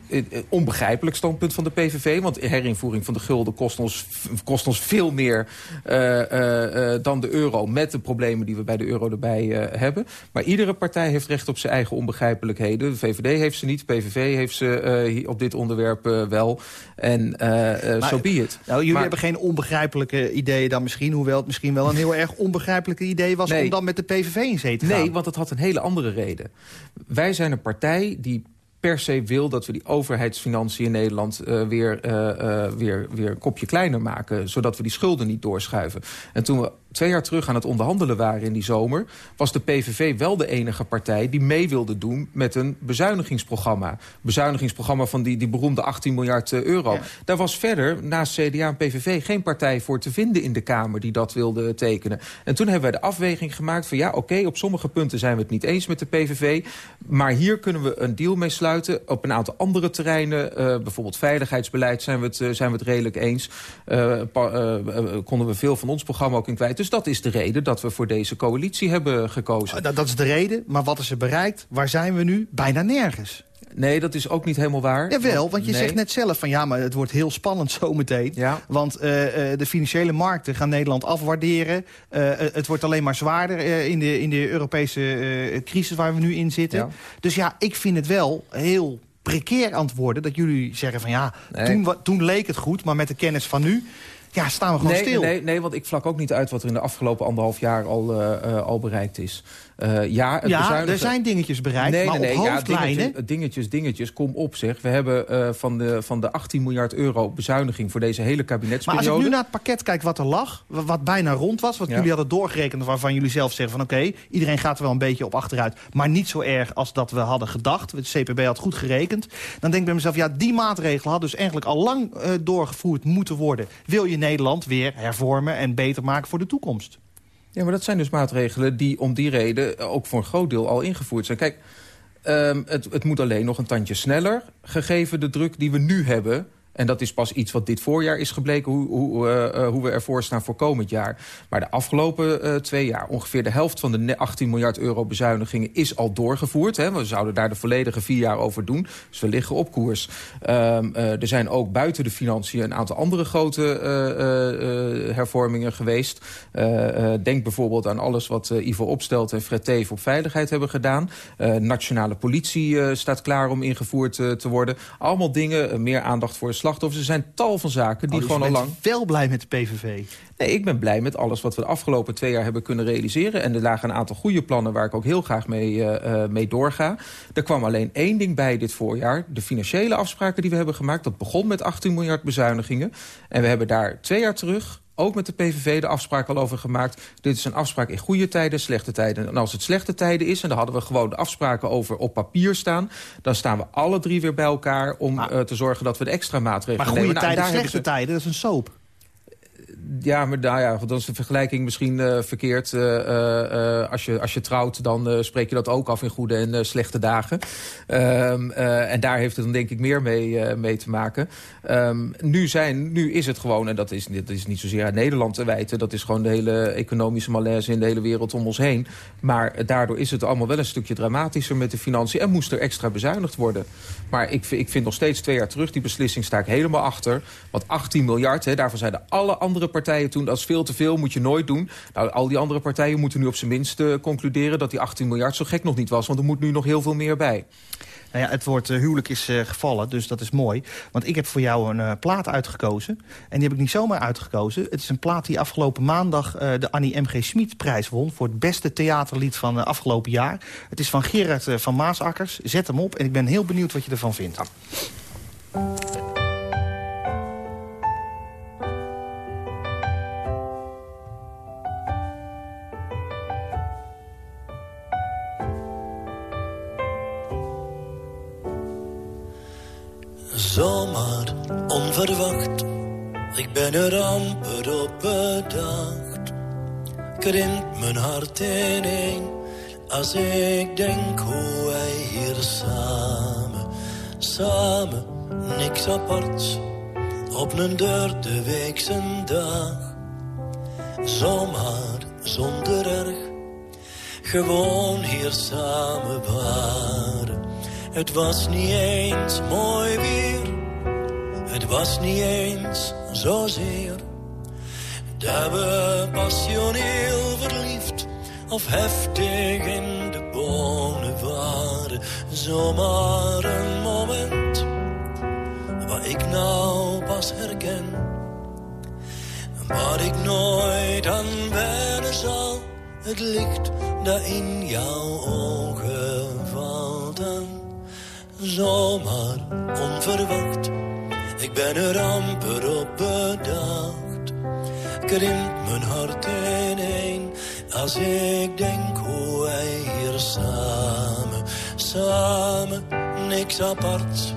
onbegrijpelijk standpunt van de PVV, want herinvoering van de gulden kost ons, kost ons veel meer uh, uh, dan de euro, met de problemen die we bij de euro erbij hebben. Maar iedere partij heeft recht op zijn eigen onbegrijpelijkheden. De VVD heeft ze niet, PVV heeft ze op dit onderwerp wel. En zo so be it. Nou, jullie hebben geen onbegrijpelijke ideeën dan misschien, hoewel het misschien wel een heel erg onbegrijpelijke idee was om dan met de PVV in zee te gaan. Nee, want het had een hele andere reden. Wij zijn een partij die per se wil dat we die overheidsfinanciën in Nederland uh, weer, uh, weer, weer een kopje kleiner maken. Zodat we die schulden niet doorschuiven. En toen we twee jaar terug aan het onderhandelen waren in die zomer... was de PVV wel de enige partij die mee wilde doen met een bezuinigingsprogramma. Bezuinigingsprogramma van die, die beroemde 18 miljard eh, euro. Daar was verder, naast CDA en PVV, geen partij voor te vinden in de Kamer... die dat wilde tekenen. En toen hebben wij de afweging gemaakt van... ja, oké, op sommige punten zijn we het niet eens met de PVV... maar hier kunnen we een deal mee sluiten. Op een aantal andere terreinen, uh, bijvoorbeeld veiligheidsbeleid... zijn we het, uh, zijn we het redelijk eens. Uh, konden we veel van ons programma ook in kwijt. Dus dus dat is de reden dat we voor deze coalitie hebben gekozen. Dat, dat is de reden, maar wat is er bereikt? Waar zijn we nu? Bijna nergens. Nee, dat is ook niet helemaal waar. Jawel, want je zegt net zelf van ja, maar het wordt heel spannend [laughs] zometeen. Ja. Want uh, de financiële markten gaan Nederland afwaarderen. Uh, het wordt alleen maar zwaarder uh, in, de, in de Europese crisis waar we nu in zitten. Ja. Dus ja, ik vind het wel heel precair antwoorden dat jullie zeggen van ja, nee. toen, toen leek het goed, maar met de kennis van nu ja, staan we gewoon nee, stil. Nee, nee, want ik vlak ook niet uit wat er in de afgelopen anderhalf jaar al, uh, uh, al bereikt is. Uh, ja, het ja er zijn dingetjes bereikt, nee, maar nee, op hoofdlijnen... Ja, dingetjes, dingetjes, dingetjes, kom op zeg. We hebben uh, van, de, van de 18 miljard euro bezuiniging voor deze hele kabinetsperiode... Maar als ik nu naar het pakket kijk wat er lag, wat bijna rond was... wat ja. jullie hadden doorgerekend, waarvan jullie zelf zeggen van... oké, okay, iedereen gaat er wel een beetje op achteruit... maar niet zo erg als dat we hadden gedacht. Het CPB had goed gerekend. Dan denk ik bij mezelf, ja, die maatregelen hadden dus eigenlijk al lang uh, doorgevoerd moeten worden. Wil je Nederland weer hervormen en beter maken voor de toekomst? Ja, maar dat zijn dus maatregelen die om die reden ook voor een groot deel al ingevoerd zijn. Kijk, um, het, het moet alleen nog een tandje sneller, gegeven de druk die we nu hebben en dat is pas iets wat dit voorjaar is gebleken... hoe, hoe, uh, hoe we ervoor staan voor komend jaar. Maar de afgelopen uh, twee jaar... ongeveer de helft van de 18 miljard euro bezuinigingen is al doorgevoerd. Hè. We zouden daar de volledige vier jaar over doen. Dus we liggen op koers. Um, uh, er zijn ook buiten de financiën... een aantal andere grote hervormingen geweest. denk bijvoorbeeld aan alles wat Ivo Opstelt en Fred Teef op veiligheid hebben gedaan. nationale politie staat klaar om ingevoerd te worden. Allemaal dingen, meer aandacht voor slachtoffers. Er zijn tal van zaken die oh, dus gewoon al lang... wel blij met de PVV? Nee, ik ben blij met alles wat we de afgelopen twee jaar hebben kunnen realiseren. En er lagen een aantal goede plannen waar ik ook heel graag mee, uh, mee doorga. Er kwam alleen één ding bij dit voorjaar. De financiële afspraken die we hebben gemaakt. Dat begon met 18 miljard bezuinigingen. En we hebben daar twee jaar terug ook met de PVV de afspraak al over gemaakt. Dit is een afspraak in goede tijden, slechte tijden. En als het slechte tijden is, en dan hadden we gewoon de afspraken over op papier staan... dan staan we alle drie weer bij elkaar om maar, uh, te zorgen dat we de extra maatregelen nemen. Maar goede tijden, nou, slechte tijden, dat is een soap. Ja, maar nou ja, dan is de vergelijking misschien uh, verkeerd. Uh, uh, als, je, als je trouwt, dan spreek je dat ook af in goede en slechte dagen. Um, en daar heeft het dan denk ik meer mee, mee te maken. Um, nu, zijn, nu is het gewoon, en dat is, dat is niet zozeer aan Nederland te wijten... dat is gewoon de hele economische malaise in de hele wereld om ons heen. Maar daardoor is het allemaal wel een stukje dramatischer met de financiën... en moest er extra bezuinigd worden. Maar ik, ik vind nog steeds twee jaar terug, die beslissing sta ik helemaal achter. Want 18 miljard, hè, daarvan zeiden alle andere partijen toen... dat is veel te veel, moet je nooit doen. Nou, al die andere partijen moeten nu op zijn minst uh, concluderen... dat die 18 miljard zo gek nog niet was, want er moet nu nog heel veel meer bij. Nou ja, het woord uh, huwelijk is uh, gevallen, dus dat is mooi. Want ik heb voor jou een plaat uitgekozen. En die heb ik niet zomaar uitgekozen. Het is een plaat die afgelopen maandag de Annie M.G. Schmid prijs won... voor het beste theaterlied van afgelopen jaar. Het is van Gerard van Maasakkers. Zet hem op en ik ben heel benieuwd wat je ervan vindt. Zomaar onverwacht. Ik ben er amper op bedacht. Krimpt mijn hart ineen als ik denk hoe wij hier samen, samen, niks aparts. Op een deur de weekse dag. Zomaar zonder erg, gewoon hier samen waren. Het was niet eens mooi weer het was niet eens zozeer dat we passioneel verliefd of heftig in de bonen waren. Zomaar een moment waar ik nou pas herken. Waar ik nooit aan wennen zal, het licht dat in jouw ogen valt. En zomaar onverwacht ik ben er amper op bedacht. Krimpt mijn hart ineen als ik denk hoe wij hier samen, samen, niks apart,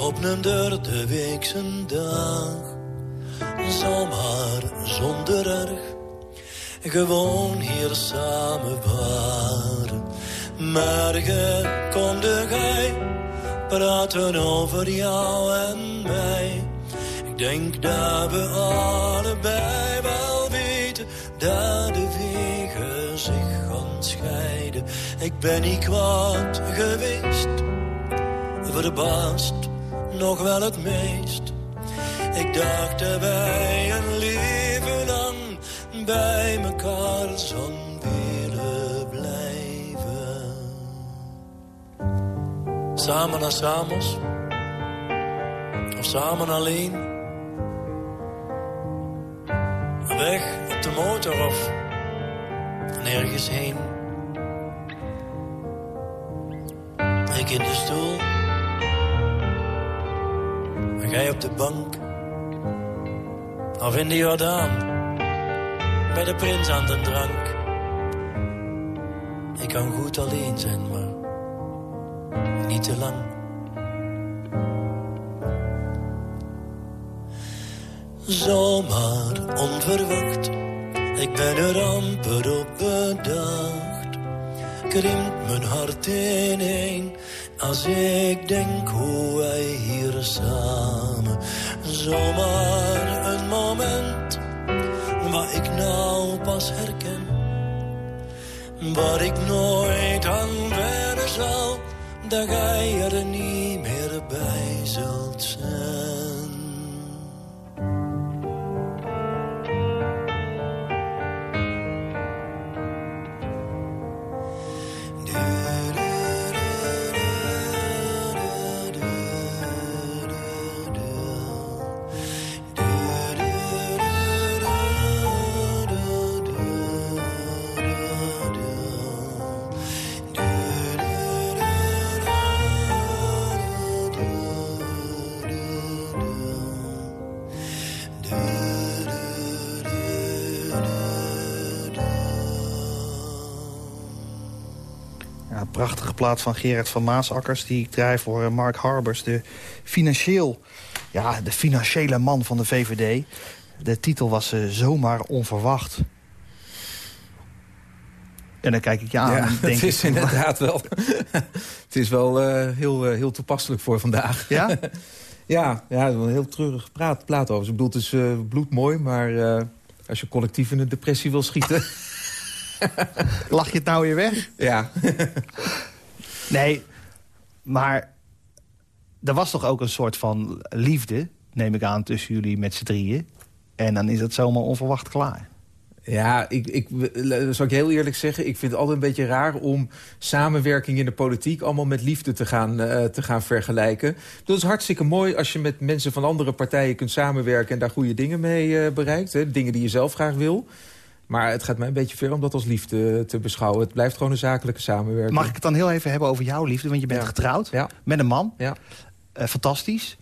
op een derde weekse dag. Zomaar zonder erg, gewoon hier samen waren. Morgen komt de gij praten over jou en mij. Ik denk dat we allebei wel weten dat de wegen zich gaan. Ik ben niet kwaad geweest, verbaasd nog wel het meest. Ik dacht dat wij een leven lang bij elkaar zouden Samen naar Samos. Of samen alleen. Weg op de motor of nergens heen. Ik in de stoel. En jij op de bank. Of in de Jordaan. Bij de prins aan de drank. Ik kan goed alleen zijn, maar niet te lang. Zomaar onverwacht, ik ben er amper op bedacht. Krimpt mijn hart ineen als ik denk hoe wij hier samen. Zomaar een moment waar ik nou pas herken. Waar ik nooit aan wennen zal dat jij er niet meer bij zult zijn. Prachtige plaat van Gerard van Maasakkers... die ik draai voor eh, Mark Harbers, de, financieel, ja, de financiële man van de VVD. De titel was uh, Zomaar Onverwacht. En dan kijk ik je aan ja, en [laughs] denk het is inderdaad wel... [laughs] het is wel uh, heel, uh, heel toepasselijk voor vandaag. Ja? [laughs] ja, ja, een heel treurig praat, plaat over. Ik bedoel, het is bloedmooi, maar als je collectief in een depressie wil schieten... Lach je het nou weer weg? Ja. Nee, maar er was toch ook een soort van liefde, neem ik aan, tussen jullie met z'n drieën. En dan is het zomaar onverwacht klaar. Ja, ik, ik, zal ik heel eerlijk zeggen... ik vind het altijd een beetje raar om samenwerking in de politiek... allemaal met liefde te gaan, uh, te gaan vergelijken. Dat is hartstikke mooi als je met mensen van andere partijen kunt samenwerken... en daar goede dingen mee uh, bereikt. Hè, dingen die je zelf graag wil. Maar het gaat mij een beetje ver om dat als liefde te beschouwen. Het blijft gewoon een zakelijke samenwerking. Mag ik het dan heel even hebben over jouw liefde? Want je bent Ja. getrouwd Ja. met een man. Ja. Eh, fantastisch.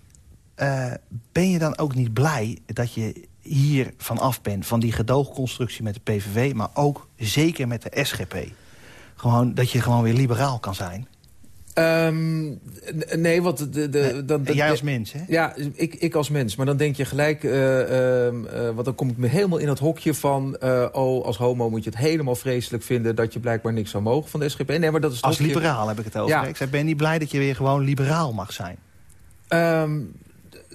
Eh, ben je dan ook niet blij dat je hier van af bent... van die gedoogconstructie met de PVV... maar ook zeker met de SGP? Gewoon, dat je gewoon weer liberaal kan zijn. Ehm, n- nee, want... De, de, dan, en jij als mens, hè? Ja, ik, ik als mens. Maar dan denk je gelijk... eh, want dan kom ik me helemaal in het hokje van... eh, oh, als homo moet je het helemaal vreselijk vinden... dat je blijkbaar niks zou mogen van de SGP. Nee, maar dat is Als hokje- liberaal heb ik het over. Ja. Ik zei, ben je niet blij dat je weer gewoon liberaal mag zijn? Ehm,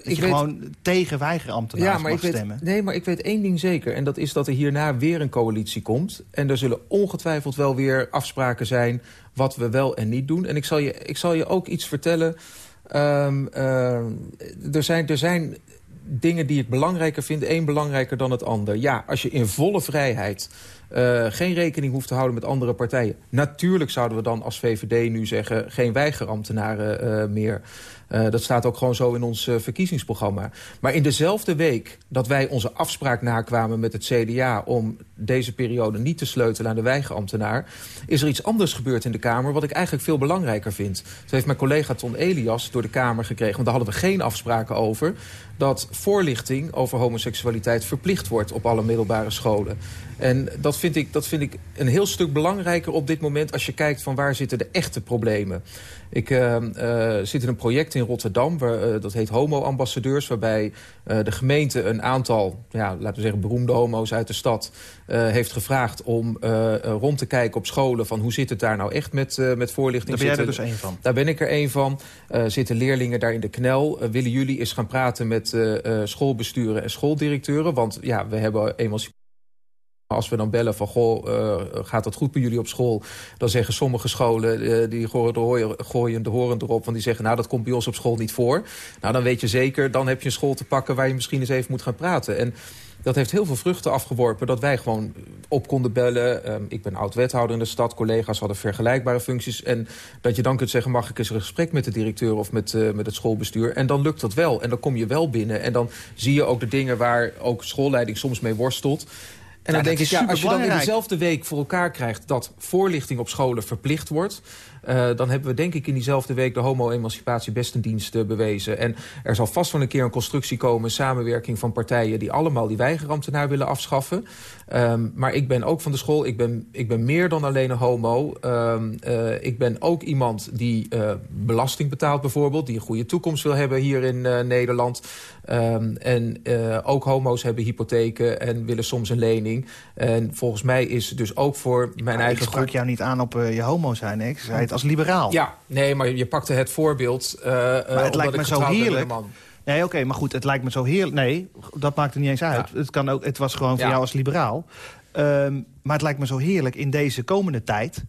Dat ik je weet- gewoon tegen weigerambtenaren Ja, maar mag ik weet, stemmen. nee, maar ik weet één ding zeker. En dat is dat er hierna weer een coalitie komt. En er zullen ongetwijfeld wel weer afspraken zijn... wat we wel en niet doen. En ik zal je, ik zal je ook iets vertellen. Ehm, ehm, er, zijn, er zijn dingen die ik belangrijker vind. één belangrijker dan het ander. Ja, als je in volle vrijheid... eh, geen rekening hoeft te houden met andere partijen. Natuurlijk zouden we dan als VVD nu zeggen... geen weigerambtenaren eh, meer. Eh, dat staat ook gewoon zo in ons eh, verkiezingsprogramma. Maar in dezelfde week dat wij onze afspraak nakwamen met het CDA... om deze periode niet te sleutelen aan de weigerambtenaar... is er iets anders gebeurd in de Kamer wat ik eigenlijk veel belangrijker vind. Toen heeft mijn collega Ton Elias door de Kamer gekregen... want daar hadden we geen afspraken over... dat voorlichting over homoseksualiteit verplicht wordt op alle middelbare scholen. En dat vind, ik, dat vind ik een heel stuk belangrijker op dit moment... als je kijkt van waar zitten de echte problemen. Ik eh, eh, zit in een project in Rotterdam, waar, eh, dat heet Homo-ambassadeurs... waarbij de gemeente een aantal, ja, laten we zeggen, beroemde homo's uit de stad... heeft gevraagd om rond te kijken op scholen... van hoe zit het daar nou echt met, met voorlichting. Daar ben jij er dus één van. daar ben ik er één van. Zitten leerlingen daar in de knel. Willen jullie eens gaan praten met eh, eh, schoolbesturen en schooldirecteuren? Want ja, we hebben emancipatie. Als we dan bellen van, goh, eh, gaat dat goed bij jullie op school? Dan zeggen sommige scholen, die gooien gooien de horen erop... want die zeggen, nou, dat komt bij ons op school niet voor. Nou, dan weet je zeker, dan heb je een school te pakken... waar je misschien eens even moet gaan praten. En dat heeft heel veel vruchten afgeworpen... dat wij gewoon op konden bellen. Ehm, ik ben oud-wethouder in de stad, collega's hadden vergelijkbare functies... en dat je dan kunt zeggen, mag ik eens een gesprek met de directeur... of met, eh, met het schoolbestuur? En dan lukt dat wel. En dan kom je wel binnen. En dan zie je ook de dingen waar ook schoolleiding soms mee worstelt... En dan denk ik, ja, als je dan in dezelfde week voor elkaar krijgt... dat voorlichting op scholen verplicht wordt... eh, dan hebben we denk ik in diezelfde week de homo-emancipatie best een dienst eh, bewezen. En er zal vast wel een keer een constructie komen... samenwerking van partijen die allemaal die weigerambtenaar willen afschaffen. Ehm, maar ik ben ook van de school, ik ben, ik ben meer dan alleen een homo. Ehm, eh, ik ben ook iemand die belasting betaalt bijvoorbeeld... die een goede toekomst wil hebben hier in Nederland. Ehm, en ook homo's hebben hypotheken en willen soms een lening. En volgens mij is dus ook voor mijn Maar ik eigen sprak groep... jou niet aan op je homo zijn. hè? Ik zei als liberaal. Ja, nee, maar je pakte het voorbeeld. eh maar het lijkt me zo heerlijk. Man. Nee, oké, maar goed, het lijkt me zo heerlijk. Nee, dat maakt er niet eens uit. Ja. Het, kan ook, het was gewoon voor Ja. jou als liberaal. Ehm, maar het lijkt me zo heerlijk in deze komende tijd...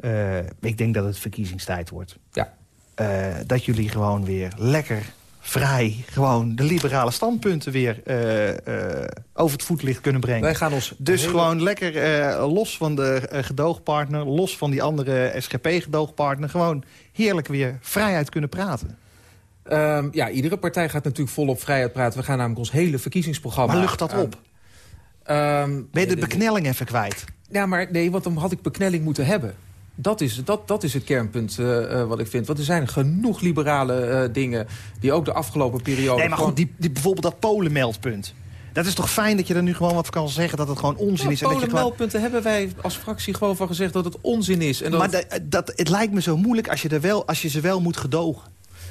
eh, ik denk dat het verkiezingstijd wordt... Ja. eh, dat jullie gewoon weer lekker vrij... gewoon de liberale standpunten weer eh, eh, over het voetlicht kunnen brengen. Wij gaan ons Dus hele- gewoon lekker eh, los van de gedoogpartner... los van die andere SGP-gedoogpartner... gewoon heerlijk weer vrijheid kunnen praten. Ehm, ja, iedere partij gaat natuurlijk volop vrijheid praten. We gaan namelijk ons hele verkiezingsprogramma... Maar lucht dat op? Ehm, Ben je de- beknelling even kwijt? Ja, maar nee, want dan had ik beknelling moeten hebben. Dat is, dat, dat is het kernpunt eh, eh, wat ik vind. Want er zijn genoeg liberale eh, dingen... die ook de afgelopen periode... Nee, maar gewoon- goed, die, die, bijvoorbeeld dat Polen-meldpunt. Dat is toch fijn dat je er nu gewoon wat van kan zeggen... dat het gewoon onzin is. En dat je meldpunten hebben wij als fractie gewoon van gezegd dat het onzin is. En dat Maar dat, dat, het lijkt me zo moeilijk als je, er wel, als je ze wel moet gedogen.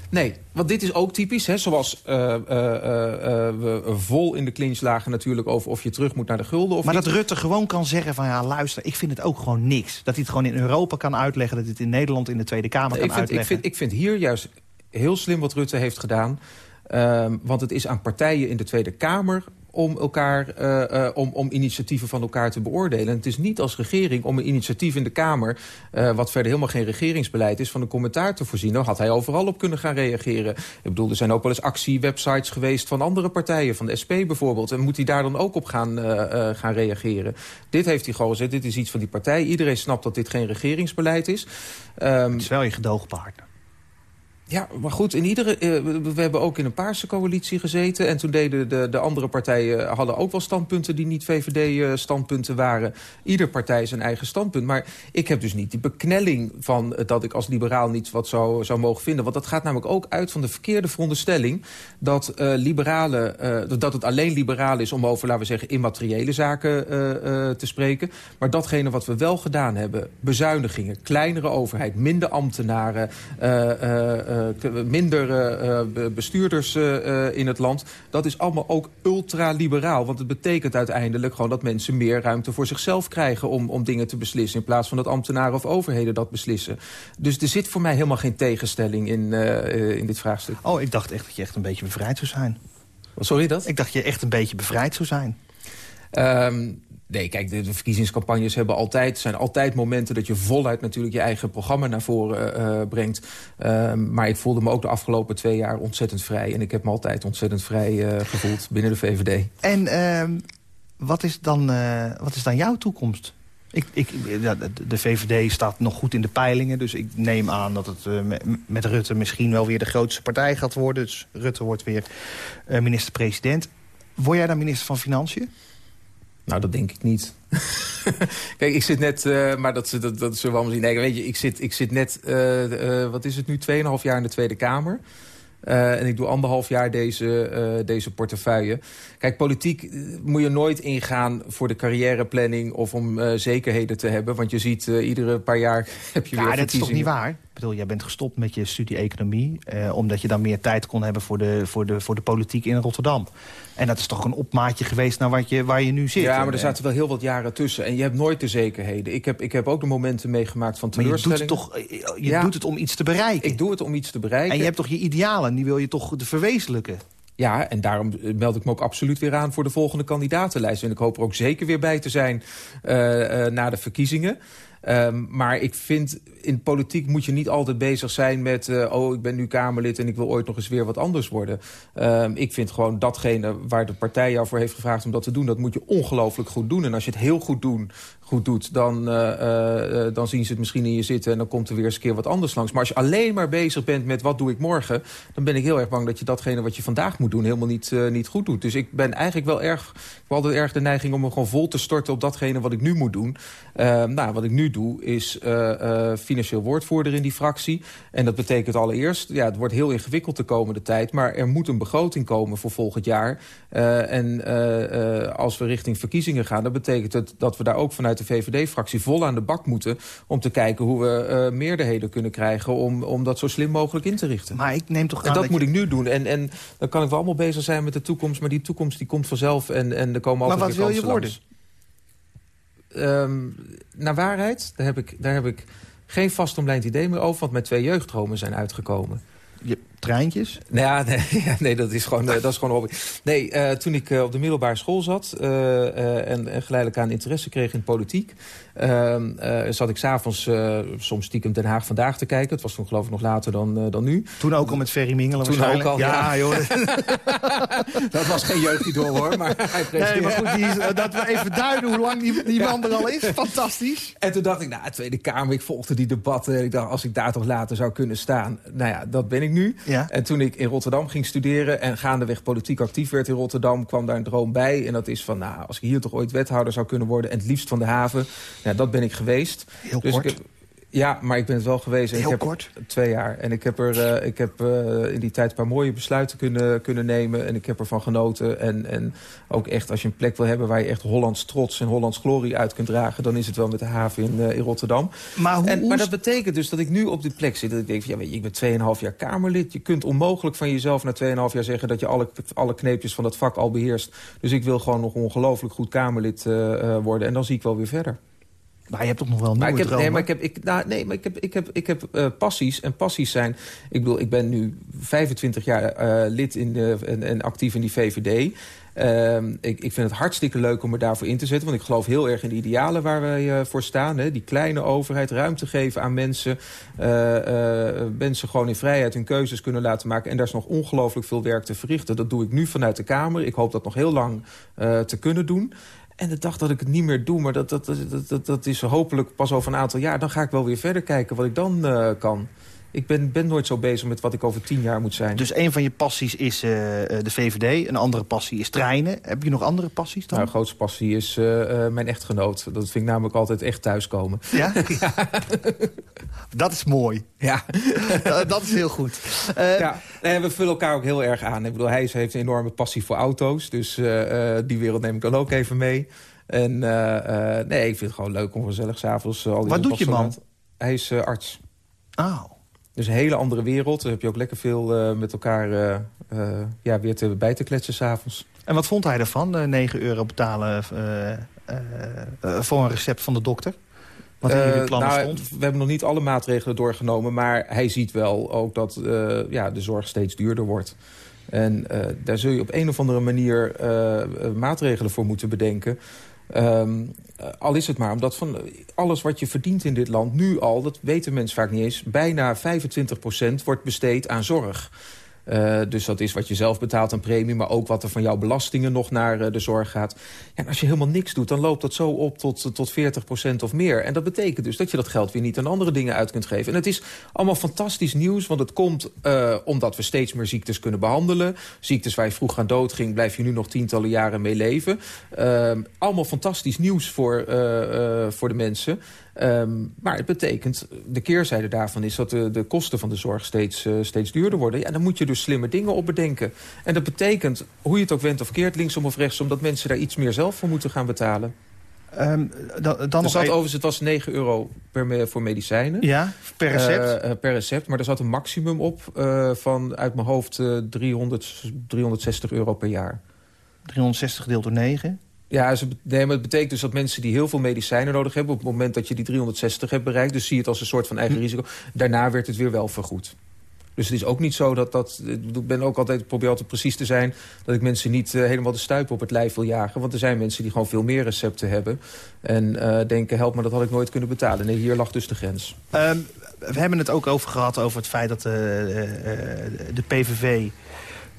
Nee, want dit is ook typisch. Hè, zoals eh, eh, eh, we vol in de clinch lagen natuurlijk over of je terug moet naar de gulden of Maar niet. dat Rutte gewoon kan zeggen van ja, luister, ik vind het ook gewoon niks. Dat hij het gewoon in Europa kan uitleggen. Dat hij het in Nederland in de Tweede Kamer Nee, kan ik, vind, ik, uitleggen. vind, ik vind hier juist heel slim wat Rutte heeft gedaan. Ehm, want het is aan partijen in de Tweede Kamer om, elkaar, uh, uh, om, om initiatieven van elkaar te beoordelen. En het is niet als regering om een initiatief in de Kamer... Uh, wat verder helemaal geen regeringsbeleid is, van een commentaar te voorzien. Dan had hij overal op kunnen gaan reageren. Ik bedoel, er zijn ook wel eens actiewebsites geweest van andere partijen. Van de SP bijvoorbeeld. En moet hij daar dan ook op gaan, gaan reageren? Dit heeft hij gewoon gezegd. Dit is iets van die partij. Iedereen snapt dat dit geen regeringsbeleid is. Um, het is wel je gedoogpartner. Ja, maar goed, in iedere, uh, we hebben ook in een paarse coalitie gezeten. En toen deden de, de andere partijen hadden ook wel standpunten die niet VVD-standpunten waren. Ieder partij zijn eigen standpunt. Maar ik heb dus niet die beknelling van dat ik als liberaal niet wat zou, zou mogen vinden. Want dat gaat namelijk ook uit van de verkeerde veronderstelling... dat, liberalen, dat het alleen liberaal is om over, laten we zeggen, immateriële zaken te spreken. Maar datgene wat we wel gedaan hebben, bezuinigingen, kleinere overheid, minder ambtenaren... Eh, minder eh, eh, bestuurders in het land. Dat is allemaal ook ultraliberaal. Want het betekent uiteindelijk gewoon dat mensen meer ruimte voor zichzelf krijgen... om, om dingen te beslissen in plaats van dat ambtenaren of overheden dat beslissen. Dus er zit voor mij helemaal geen tegenstelling in, in dit vraagstuk. Oh, ik dacht echt dat je echt een beetje bevrijd zou zijn. Sorry dat? Ik dacht je echt een beetje bevrijd zou zijn. Um, Nee, kijk, de, verkiezingscampagnes hebben altijd, zijn altijd momenten... dat je voluit natuurlijk je eigen programma naar voren uh, brengt. Uh, maar ik voelde me ook de afgelopen twee jaar ontzettend vrij. En ik heb me altijd ontzettend vrij uh, gevoeld binnen de VVD. En ehm, wat, is dan, wat is dan jouw toekomst? Ik, ik, de VVD staat nog goed in de peilingen. Dus ik neem aan dat het met Rutte misschien wel weer de grootste partij gaat worden. Dus Rutte wordt weer minister-president. Word jij dan minister van Financiën? Nou, dat denk ik niet. [laughs] Kijk, ik zit net, uh, maar dat, dat, dat zullen we allemaal zien. Nee, weet je, ik zit, ik zit net, uh, uh, wat is het nu, 2,5 jaar in de Tweede Kamer. Uh, en ik doe anderhalf jaar deze, uh, deze portefeuille. Kijk, politiek moet je nooit ingaan voor de carrièreplanning... of om uh, zekerheden te hebben. Want je ziet iedere paar jaar [laughs] heb je ja, weer dat is toch niet waar? Bedoel, jij bent gestopt met je studie economie... omdat je dan meer tijd kon hebben voor de, voor, de, voor de politiek in Rotterdam. En dat is toch een opmaatje geweest naar wat je, waar je nu zit. Ja, maar er zaten wel heel wat jaren tussen. En je hebt nooit de zekerheden. Ik heb, ik heb ook de momenten meegemaakt van teleurstellingen. Maar je, doet het, toch, je ja, doet het om iets te bereiken. Ik doe het om iets te bereiken. En je hebt toch je idealen, die wil je toch verwezenlijken. Ja, en daarom meld ik me ook absoluut weer aan voor de volgende kandidatenlijst. En ik hoop er ook zeker weer bij te zijn uh, uh, na de verkiezingen. Um, maar ik vind, in politiek moet je niet altijd bezig zijn met... Uh, oh, ik ben nu Kamerlid en ik wil ooit nog eens weer wat anders worden. Um, ik vind gewoon datgene waar de partij jou voor heeft gevraagd om dat te doen... dat moet je ongelooflijk goed doen. En als je het heel goed doen, goed doet, dan, uh, uh, dan zien ze het misschien in je zitten... en dan komt er weer eens een keer wat anders langs. Maar als je alleen maar bezig bent met wat doe ik morgen... dan ben ik heel erg bang dat je datgene wat je vandaag moet doen... helemaal niet, niet goed doet. Dus ik ben eigenlijk wel erg... ik altijd erg de neiging om me gewoon vol te storten... op datgene wat ik nu moet doen. Nou, wat ik nu doe is financieel woordvoerder in die fractie. En dat betekent allereerst... ja, het wordt heel ingewikkeld de komende tijd... maar er moet een begroting komen voor volgend jaar. en als we richting verkiezingen gaan... dan betekent het dat we daar ook vanuit de VVD-fractie vol aan de bak moeten... om te kijken hoe we uh, meerderheden kunnen krijgen... Om, om dat zo slim mogelijk in te richten. Maar ik neem toch aan en dat, dat moet je... ik nu doen. En, en dan kan ik wel allemaal bezig zijn met de toekomst... maar die toekomst die komt vanzelf en, en er komen altijd Maar wat wil je worden? Um, naar waarheid, daar heb, ik, daar heb ik geen vastomlijnd idee meer over... want mijn twee jeugddromen zijn uitgekomen. Je treintjes? Ja, nee, [laughs] nee, dat is gewoon, dat is gewoon hobby. Nee, uh, toen ik uh, op de middelbare school zat uh, en, en, geleidelijk aan interesse kreeg in politiek... Ehm, zat ik s'avonds soms stiekem Den Haag Vandaag te kijken. Het was toen geloof ik nog later dan, dan nu. Toen ook al met Ferry Mingelen Toen ook al, ja. ja. joh. [laughs] dat was geen jeugdidool hoor. Maar nee, maar goed, die, dat we even duiden hoe lang die, die man er al is. Fantastisch. En toen dacht ik, nou, Tweede Kamer, ik volgde die debatten. Ik dacht, als ik daar toch later zou kunnen staan. Nou ja, dat ben ik nu. Ja. En toen ik in Rotterdam ging studeren en gaandeweg politiek actief werd in Rotterdam... kwam daar een droom bij. En dat is van, nou, als ik hier toch ooit wethouder zou kunnen worden... en het liefst van de haven, nou, dat ben ik geweest. Heel dus kort. Ik heb, ja, maar ik ben het wel geweest. En Heel ik heb kort? Twee jaar. En ik heb, er, uh, ik heb uh, in die tijd een paar mooie besluiten kunnen, kunnen nemen. En ik heb ervan genoten. En, en ook echt, als je een plek wil hebben... waar je echt Hollands trots en Hollands glorie uit kunt dragen... dan is het wel met de haven in, uh, in Rotterdam. Maar, hoe, en, maar dat betekent dus dat ik nu op die plek zit. Dat ik denk, van, ja, weet je, ik ben 2,5 jaar Kamerlid. Je kunt onmogelijk van jezelf na 2,5 jaar zeggen... dat je alle, alle kneepjes van dat vak al beheerst. Dus ik wil gewoon nog ongelooflijk goed Kamerlid worden. En dan zie ik wel weer verder. Maar je hebt toch nog wel maar ik heb, dromen? Nee, maar ik heb, ik, nou, nee, maar ik heb, ik heb, ik heb uh, passies. En passies zijn... Ik bedoel, ik ben nu 25 jaar uh, lid in de, en, en actief in die VVD. Ehm, ik, ik vind het hartstikke leuk om me daarvoor in te zetten. Want ik geloof heel erg in de idealen waar wij voor staan. Hè. Die kleine overheid, ruimte geven aan mensen. mensen gewoon in vrijheid hun keuzes kunnen laten maken. En daar is nog ongelooflijk veel werk te verrichten. Dat doe ik nu vanuit de Kamer. Ik hoop dat nog heel lang te kunnen doen. En de dag dat ik het niet meer doe, maar dat, dat, dat, dat, dat is hopelijk pas over een aantal jaar... dan ga ik wel weer verder kijken wat ik dan uh, kan. Ik ben, ben nooit zo bezig met wat ik over tien jaar moet zijn. Dus een van je passies is uh, de VVD, een andere passie is treinen. Heb je nog andere passies dan? Nou, grootste passie is uh, mijn echtgenoot. Dat vind ik namelijk altijd echt thuiskomen. Ja? [laughs] [laughs] ja. dat is mooi. Ja. [laughs] dat is heel goed. Uh, ja, en we vullen elkaar ook heel erg aan. Ik bedoel, hij heeft een enorme passie voor auto's. Dus die wereld neem ik dan ook even mee. En nee, ik vind het gewoon leuk om gezellig s'avonds... al die Wat doet je man? Hij is arts. Oh. Dus een hele andere wereld. Daar heb je ook lekker veel uh, met elkaar uh, uh, ja, weer te, bij te kletsen s'avonds. En wat vond hij ervan, 9 euro betalen voor een recept van de dokter? Wat in jullie plannen nou, stond? We hebben nog niet alle maatregelen doorgenomen... maar hij ziet wel ook dat ja, de zorg steeds duurder wordt. En daar zul je op een of andere manier maatregelen voor moeten bedenken... Um, al is het maar omdat van alles wat je verdient in dit land nu al... dat weten mensen vaak niet eens, bijna 25% wordt besteed aan zorg. Uh, dus dat is wat je zelf betaalt aan premie... maar ook wat er van jouw belastingen nog naar uh, de zorg gaat. Ja, en als je helemaal niks doet, dan loopt dat zo op tot, tot 40% of meer. En dat betekent dus dat je dat geld weer niet aan andere dingen uit kunt geven. En het is allemaal fantastisch nieuws, want het komt omdat we steeds meer ziektes kunnen behandelen. Ziektes waar je vroeg aan dood ging, blijf je nu nog tientallen jaren mee leven. allemaal fantastisch nieuws voor, voor de mensen... Um, maar het betekent, de keerzijde daarvan is dat de, de kosten van de zorg steeds, uh, steeds duurder worden. Ja, dan moet je dus slimme dingen op bedenken. En dat betekent, hoe je het ook went of keert, linksom of rechtsom... dat mensen daar iets meer zelf voor moeten gaan betalen. Um, dan, dan er zat overigens, het was 9 euro per, voor medicijnen. Ja, per recept? Uh, per recept, maar er zat een maximum op uh, van uit mijn hoofd 300, 360 euro per jaar. 360 gedeeld door 9? Ja, ze, nee, maar het betekent dus dat mensen die heel veel medicijnen nodig hebben... op het moment dat je die 360 hebt bereikt... dus zie je het als een soort van eigen hm. risico... daarna werd het weer wel vergoed. Dus het is ook niet zo dat dat... Ik ben ook altijd, probeer altijd precies te zijn... dat ik mensen niet uh, helemaal de stuip op het lijf wil jagen. Want er zijn mensen die gewoon veel meer recepten hebben. En uh, denken, help me, dat had ik nooit kunnen betalen. Nee, hier lag dus de grens. Um, we hebben het ook over gehad over het feit dat uh, de PVV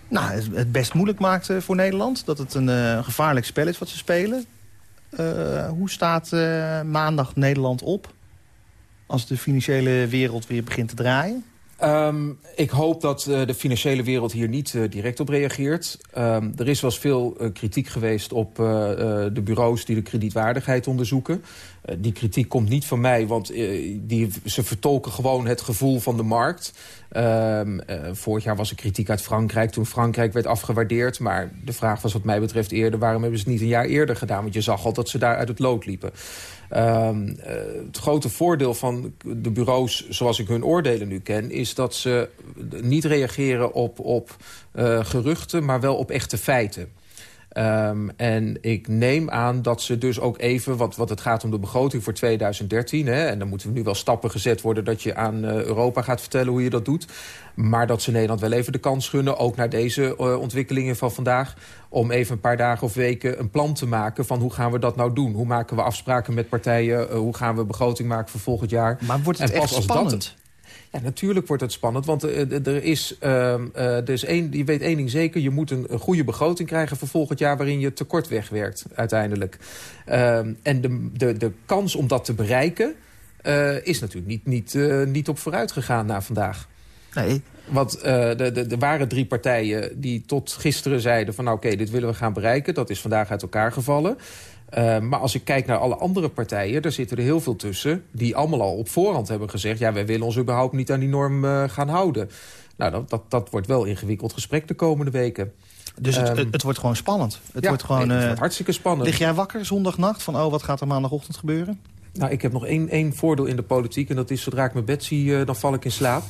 nou, het best moeilijk maakt voor Nederland. Dat het een uh, gevaarlijk spel is wat ze spelen. Uh, hoe staat maandag Nederland op? Als de financiële wereld weer begint te draaien? Um, ik hoop dat uh, de financiële wereld hier niet uh, direct op reageert. Um, er is wel eens veel uh, kritiek geweest op de bureaus die de kredietwaardigheid onderzoeken. die kritiek komt niet van mij, want die, ze vertolken gewoon het gevoel van de markt. Um, vorig jaar was er kritiek uit Frankrijk toen Frankrijk werd afgewaardeerd. Maar de vraag was wat mij betreft eerder... waarom hebben ze het niet een jaar eerder gedaan? Want je zag al dat ze daar uit het lood liepen. Um, uh, het grote voordeel van de bureaus zoals ik hun oordelen nu ken... is dat ze niet reageren op, op uh, geruchten, maar wel op echte feiten. Um, en ik neem aan dat ze dus ook even, wat, wat het gaat om de begroting voor 2013... Hè, en dan moeten we nu wel stappen gezet worden dat je aan uh, Europa gaat vertellen hoe je dat doet... maar dat ze Nederland wel even de kans gunnen, ook naar deze uh, ontwikkelingen van vandaag... om even een paar dagen of weken een plan te maken van hoe gaan we dat nou doen? Hoe maken we afspraken met partijen? Uh, hoe gaan we begroting maken voor volgend jaar? Maar wordt het en echt spannend? Ja, natuurlijk wordt het spannend, want uh, er is, uh, uh, er is één, je weet één ding zeker... je moet een, een, goede begroting krijgen voor volgend jaar... waarin je tekort wegwerkt uiteindelijk. Ehm, en de, de, de kans om dat te bereiken... is natuurlijk niet, niet, niet op vooruit gegaan na vandaag. Nee. Want er waren drie partijen die tot gisteren zeiden van... nou oké, okay, dit willen we gaan bereiken. Dat is vandaag uit elkaar gevallen. Uh, maar als ik kijk naar alle andere partijen, daar zitten er heel veel tussen... die allemaal al op voorhand hebben gezegd... ja, wij willen ons überhaupt niet aan die norm uh, gaan houden. Nou, dat, dat, dat wordt wel ingewikkeld gesprek de komende weken. Dus het, um, het, wordt gewoon spannend? Het ja, wordt gewoon, nee, het wordt hartstikke spannend. Lig jij wakker zondagnacht van... oh, wat gaat er maandagochtend gebeuren? Nou, ik heb nog één, één voordeel in de politiek... en dat is zodra ik mijn bed zie, uh, dan val ik in slaap.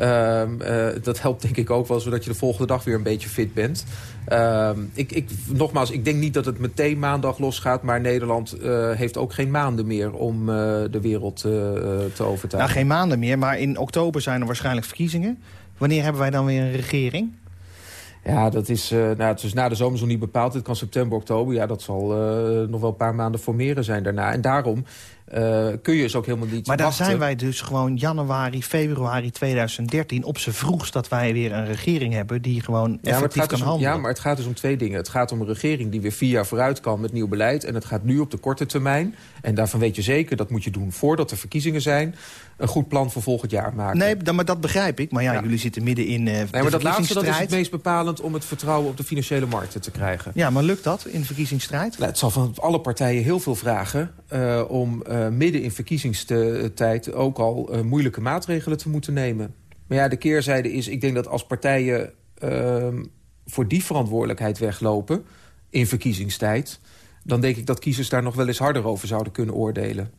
Um, uh, dat helpt denk ik ook wel, zodat je de volgende dag weer een beetje fit bent. Um, ik, ik, nogmaals, ik denk niet dat het meteen maandag losgaat... maar Nederland uh, heeft ook geen maanden meer om uh, de wereld te overtuigen. Nou, geen maanden meer, maar in oktober zijn er waarschijnlijk verkiezingen. Wanneer hebben wij dan weer een regering? Ja, dat is, uh, nou, het is na de zomer zo niet bepaald. Het kan september, oktober. Ja, dat zal uh, nog wel een paar maanden formeren zijn daarna. En daarom uh, kun je dus ook helemaal niet Maar dan zijn wij dus gewoon januari, februari 2013... op z'n vroegst dat wij weer een regering hebben... die gewoon ja, effectief kan dus handelen. ja, maar het gaat dus om twee dingen. Het gaat om een regering die weer vier jaar vooruit kan met nieuw beleid. En het gaat nu op de korte termijn. En daarvan weet je zeker, dat moet je doen voordat er verkiezingen zijn... een goed plan voor volgend jaar maken. Nee, dan, maar dat begrijp ik. Maar ja, Ja. jullie zitten midden in uh, Nee, maar dat laatste dat is het meest bepalend om het vertrouwen op de financiële markten te krijgen. Ja, maar lukt dat in verkiezingsstrijd? Nou, het zal van alle partijen heel veel vragen uh, om uh, midden in verkiezingstijd ook al uh, moeilijke maatregelen te moeten nemen. Maar ja, de keerzijde is, ik denk dat als partijen ehm, voor die verantwoordelijkheid weglopen in verkiezingstijd, dan denk ik dat kiezers daar nog wel eens harder over zouden kunnen oordelen.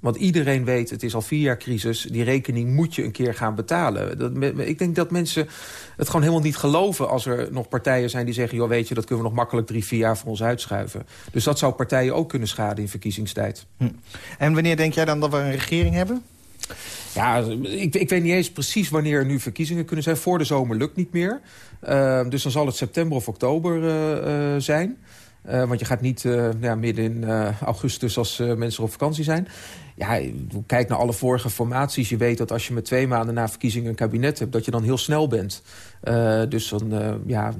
Want iedereen weet, het is al vier jaar crisis... die rekening moet je een keer gaan betalen. Dat, ik denk dat mensen het gewoon helemaal niet geloven... als er nog partijen zijn die zeggen... joh, weet je, dat kunnen we nog makkelijk drie, vier jaar voor ons uitschuiven. Dus dat zou partijen ook kunnen schaden in verkiezingstijd. Hm. En wanneer denk jij dan dat we een regering hebben? Ja, ik, ik weet niet eens precies wanneer er nu verkiezingen kunnen zijn. Voor de zomer lukt niet meer. Uh, dus dan zal het september of oktober uh, uh, zijn... Uh, want je gaat niet uh, ja, midden in augustus als mensen op vakantie zijn. Ja, kijk naar alle vorige formaties. Je weet dat als je met twee maanden na verkiezingen een kabinet hebt... dat je dan heel snel bent. dus dan, ja,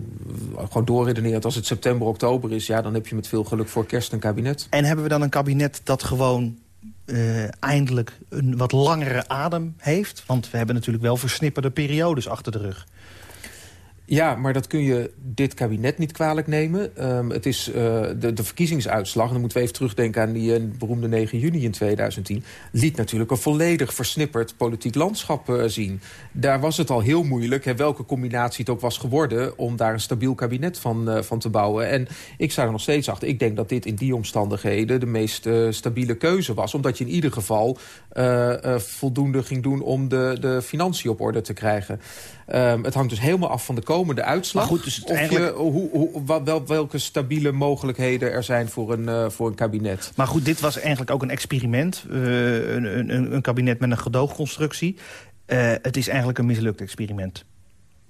gewoon doorredeneerd. Als het september, oktober is... ja, dan heb je met veel geluk voor kerst een kabinet. En hebben we dan een kabinet dat gewoon eindelijk een wat langere adem heeft? Want we hebben natuurlijk wel versnipperde periodes achter de rug. Ja, maar dat kun je dit kabinet niet kwalijk nemen. Um, het is uh, de, de verkiezingsuitslag, dan moeten we even terugdenken aan die uh, beroemde 9 juni in 2010... liet natuurlijk een volledig versnipperd politiek landschap uh, zien. Daar was het al heel moeilijk, hè, welke combinatie het ook was geworden... om daar een stabiel kabinet van, van te bouwen. En ik sta er nog steeds achter. Ik denk dat dit in die omstandigheden de meest stabiele keuze was. Omdat je in ieder geval voldoende ging doen om de, de financiën op orde te krijgen. Um, het hangt dus helemaal af van de komende uitslag. Maar goed, dus of eigenlijk... je, hoe, hoe, wel, welke stabiele mogelijkheden er zijn voor een, uh, voor een kabinet. Maar goed, dit was eigenlijk ook een experiment. Uh, een, een, een, kabinet met een gedoogconstructie. Uh, het is eigenlijk een mislukt experiment.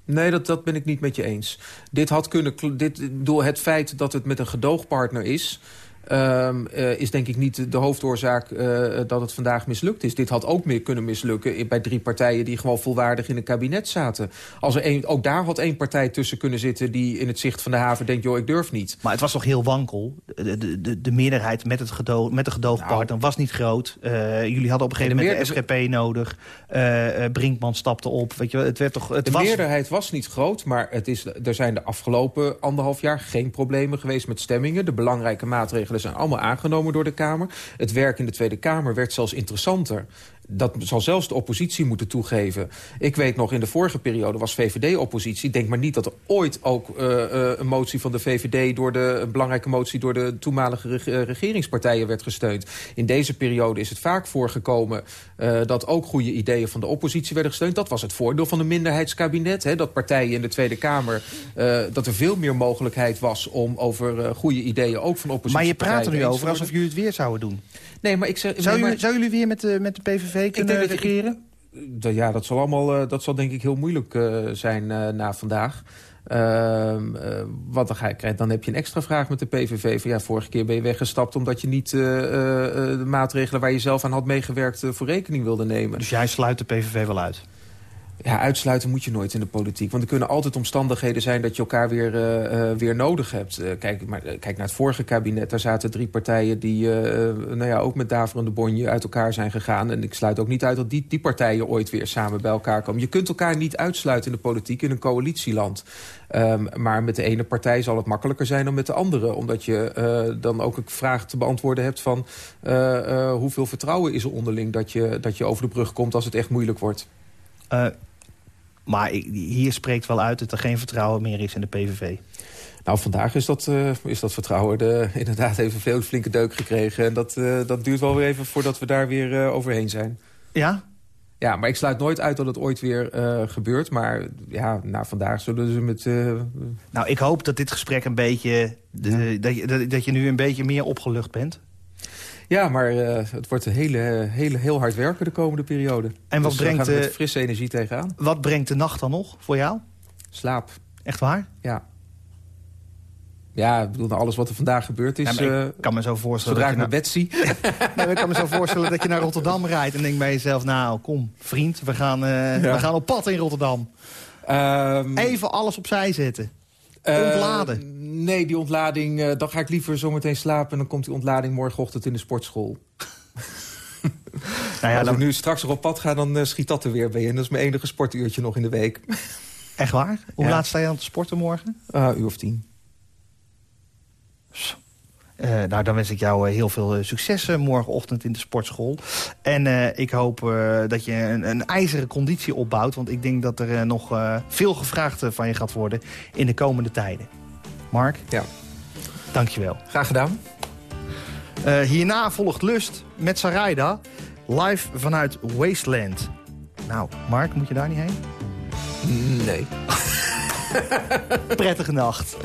Nee, dat, dat ben ik niet met je eens. Dit had kunnen, dit, door het feit dat het met een gedoogpartner is... Um, uh, is denk ik niet de hoofdoorzaak uh, dat het vandaag mislukt is. Dit had ook meer kunnen mislukken bij drie partijen... die gewoon volwaardig in een kabinet zaten. Als er een, ook daar had één partij tussen kunnen zitten... die in het zicht van de haven denkt, joh, ik durf niet. Maar het was toch heel wankel? De, de, de meerderheid met, het gedoog, met de gedoogpartner nou, was niet groot. Uh, jullie hadden op een gegeven moment de SGP nodig. Brinkman stapte op. Weet je, het werd toch, het de was... meerderheid was niet groot, maar het is, er zijn de afgelopen anderhalf jaar... geen problemen geweest met stemmingen. De belangrijke maatregelen zijn allemaal aangenomen door de Kamer. Het werk in de Tweede Kamer werd zelfs interessanter. Dat zal zelfs de oppositie moeten toegeven. Ik weet nog, in de vorige periode was VVD-oppositie. Denk maar niet dat er ooit ook uh, uh, een motie van de VVD... Door de, een belangrijke motie door de toenmalige reg regeringspartijen werd gesteund. In deze periode is het vaak voorgekomen... Uh, dat ook goede ideeën van de oppositie werden gesteund. Dat was het voordeel van een minderheidskabinet. Hè, dat partijen in de Tweede Kamer... dat er veel meer mogelijkheid was om over goede ideeën... ook van oppositie Maar je praat er nu over alsof jullie het weer zouden doen. Nee, maar ik zeg... Zou, nee, maar... jullie, zou jullie weer met de, met de PVV kunnen ik regeren? Dat, ja, dat zal allemaal, uh, dat zal denk ik heel moeilijk uh, zijn uh, na vandaag. Uh, wat dan, ga je, dan heb je een extra vraag met de PVV. Van ja, vorige keer ben je weggestapt omdat je niet de maatregelen waar je zelf aan had meegewerkt voor rekening wilde nemen. Dus jij sluit de PVV wel uit? Ja, uitsluiten moet je nooit in de politiek. Want er kunnen altijd omstandigheden zijn dat je elkaar weer, uh, uh, weer nodig hebt. Uh, kijk, maar, kijk naar het vorige kabinet. Daar zaten drie partijen die nou ja, ook met daverende bonje uit elkaar zijn gegaan. En ik sluit ook niet uit dat die, die partijen ooit weer samen bij elkaar komen. Je kunt elkaar niet uitsluiten in de politiek in een coalitieland. Um, maar met de ene partij zal het makkelijker zijn dan met de andere. Omdat je dan ook een vraag te beantwoorden hebt van... hoeveel vertrouwen is er onderling dat je, dat je over de brug komt als het echt moeilijk wordt. Maar hier spreekt wel uit dat er geen vertrouwen meer is in de PVV. Nou, vandaag is dat, uh, is dat vertrouwen de, [laughs] inderdaad even veel flinke deuk gekregen. En dat, uh, dat duurt wel weer even voordat we daar weer uh, overheen zijn. Ja? Ja, maar ik sluit nooit uit dat het ooit weer gebeurt. Maar ja, na vandaag zullen ze met... Nou, ik hoop dat dit gesprek een beetje... De, ja. dat, je, dat, dat je nu een beetje meer opgelucht bent. Ja, maar uh, het wordt een hele, hele, heel hard werken de komende periode. En wat dus brengt gaan met frisse energie tegenaan. Wat brengt de nacht dan nog voor jou? Slaap. Echt waar? Ja. Ja, ik bedoel, alles wat er vandaag gebeurd is... Ja, maar eh, ik kan me zo voorstellen zodra ik je bed zie... [laughs] naar, nee, ik kan me zo voorstellen dat je naar Rotterdam rijdt... en denkt bij jezelf, nou kom, vriend, we gaan, eh, Ja. we gaan op pad in Rotterdam. Ehm, Even alles opzij zetten. Eh, ontladen. nee, die ontlading... eh, dan ga ik liever zometeen slapen... en dan komt die ontlading morgenochtend in de sportschool. Nou ja, Als dan, ik nu straks nog op pad ga, dan eh, schiet dat er weer bij in. Dat is mijn enige sportuurtje nog in de week. Echt waar? Hoe Ja. laat sta je aan het sporten morgen? Ah, uur of tien. Eh, nou, dan wens ik jou eh, heel veel eh, succes morgenochtend in de sportschool. En ik hoop dat je een, een ijzeren conditie opbouwt. Want ik denk dat er nog veel gevraagd van je gaat worden in de komende tijden. Mark, Ja. dankjewel. Graag gedaan. Hierna volgt Lust met Sarayda. Live vanuit Wasteland. Nou, Mark, moet je daar niet heen? Nee. [laughs] Prettige nacht.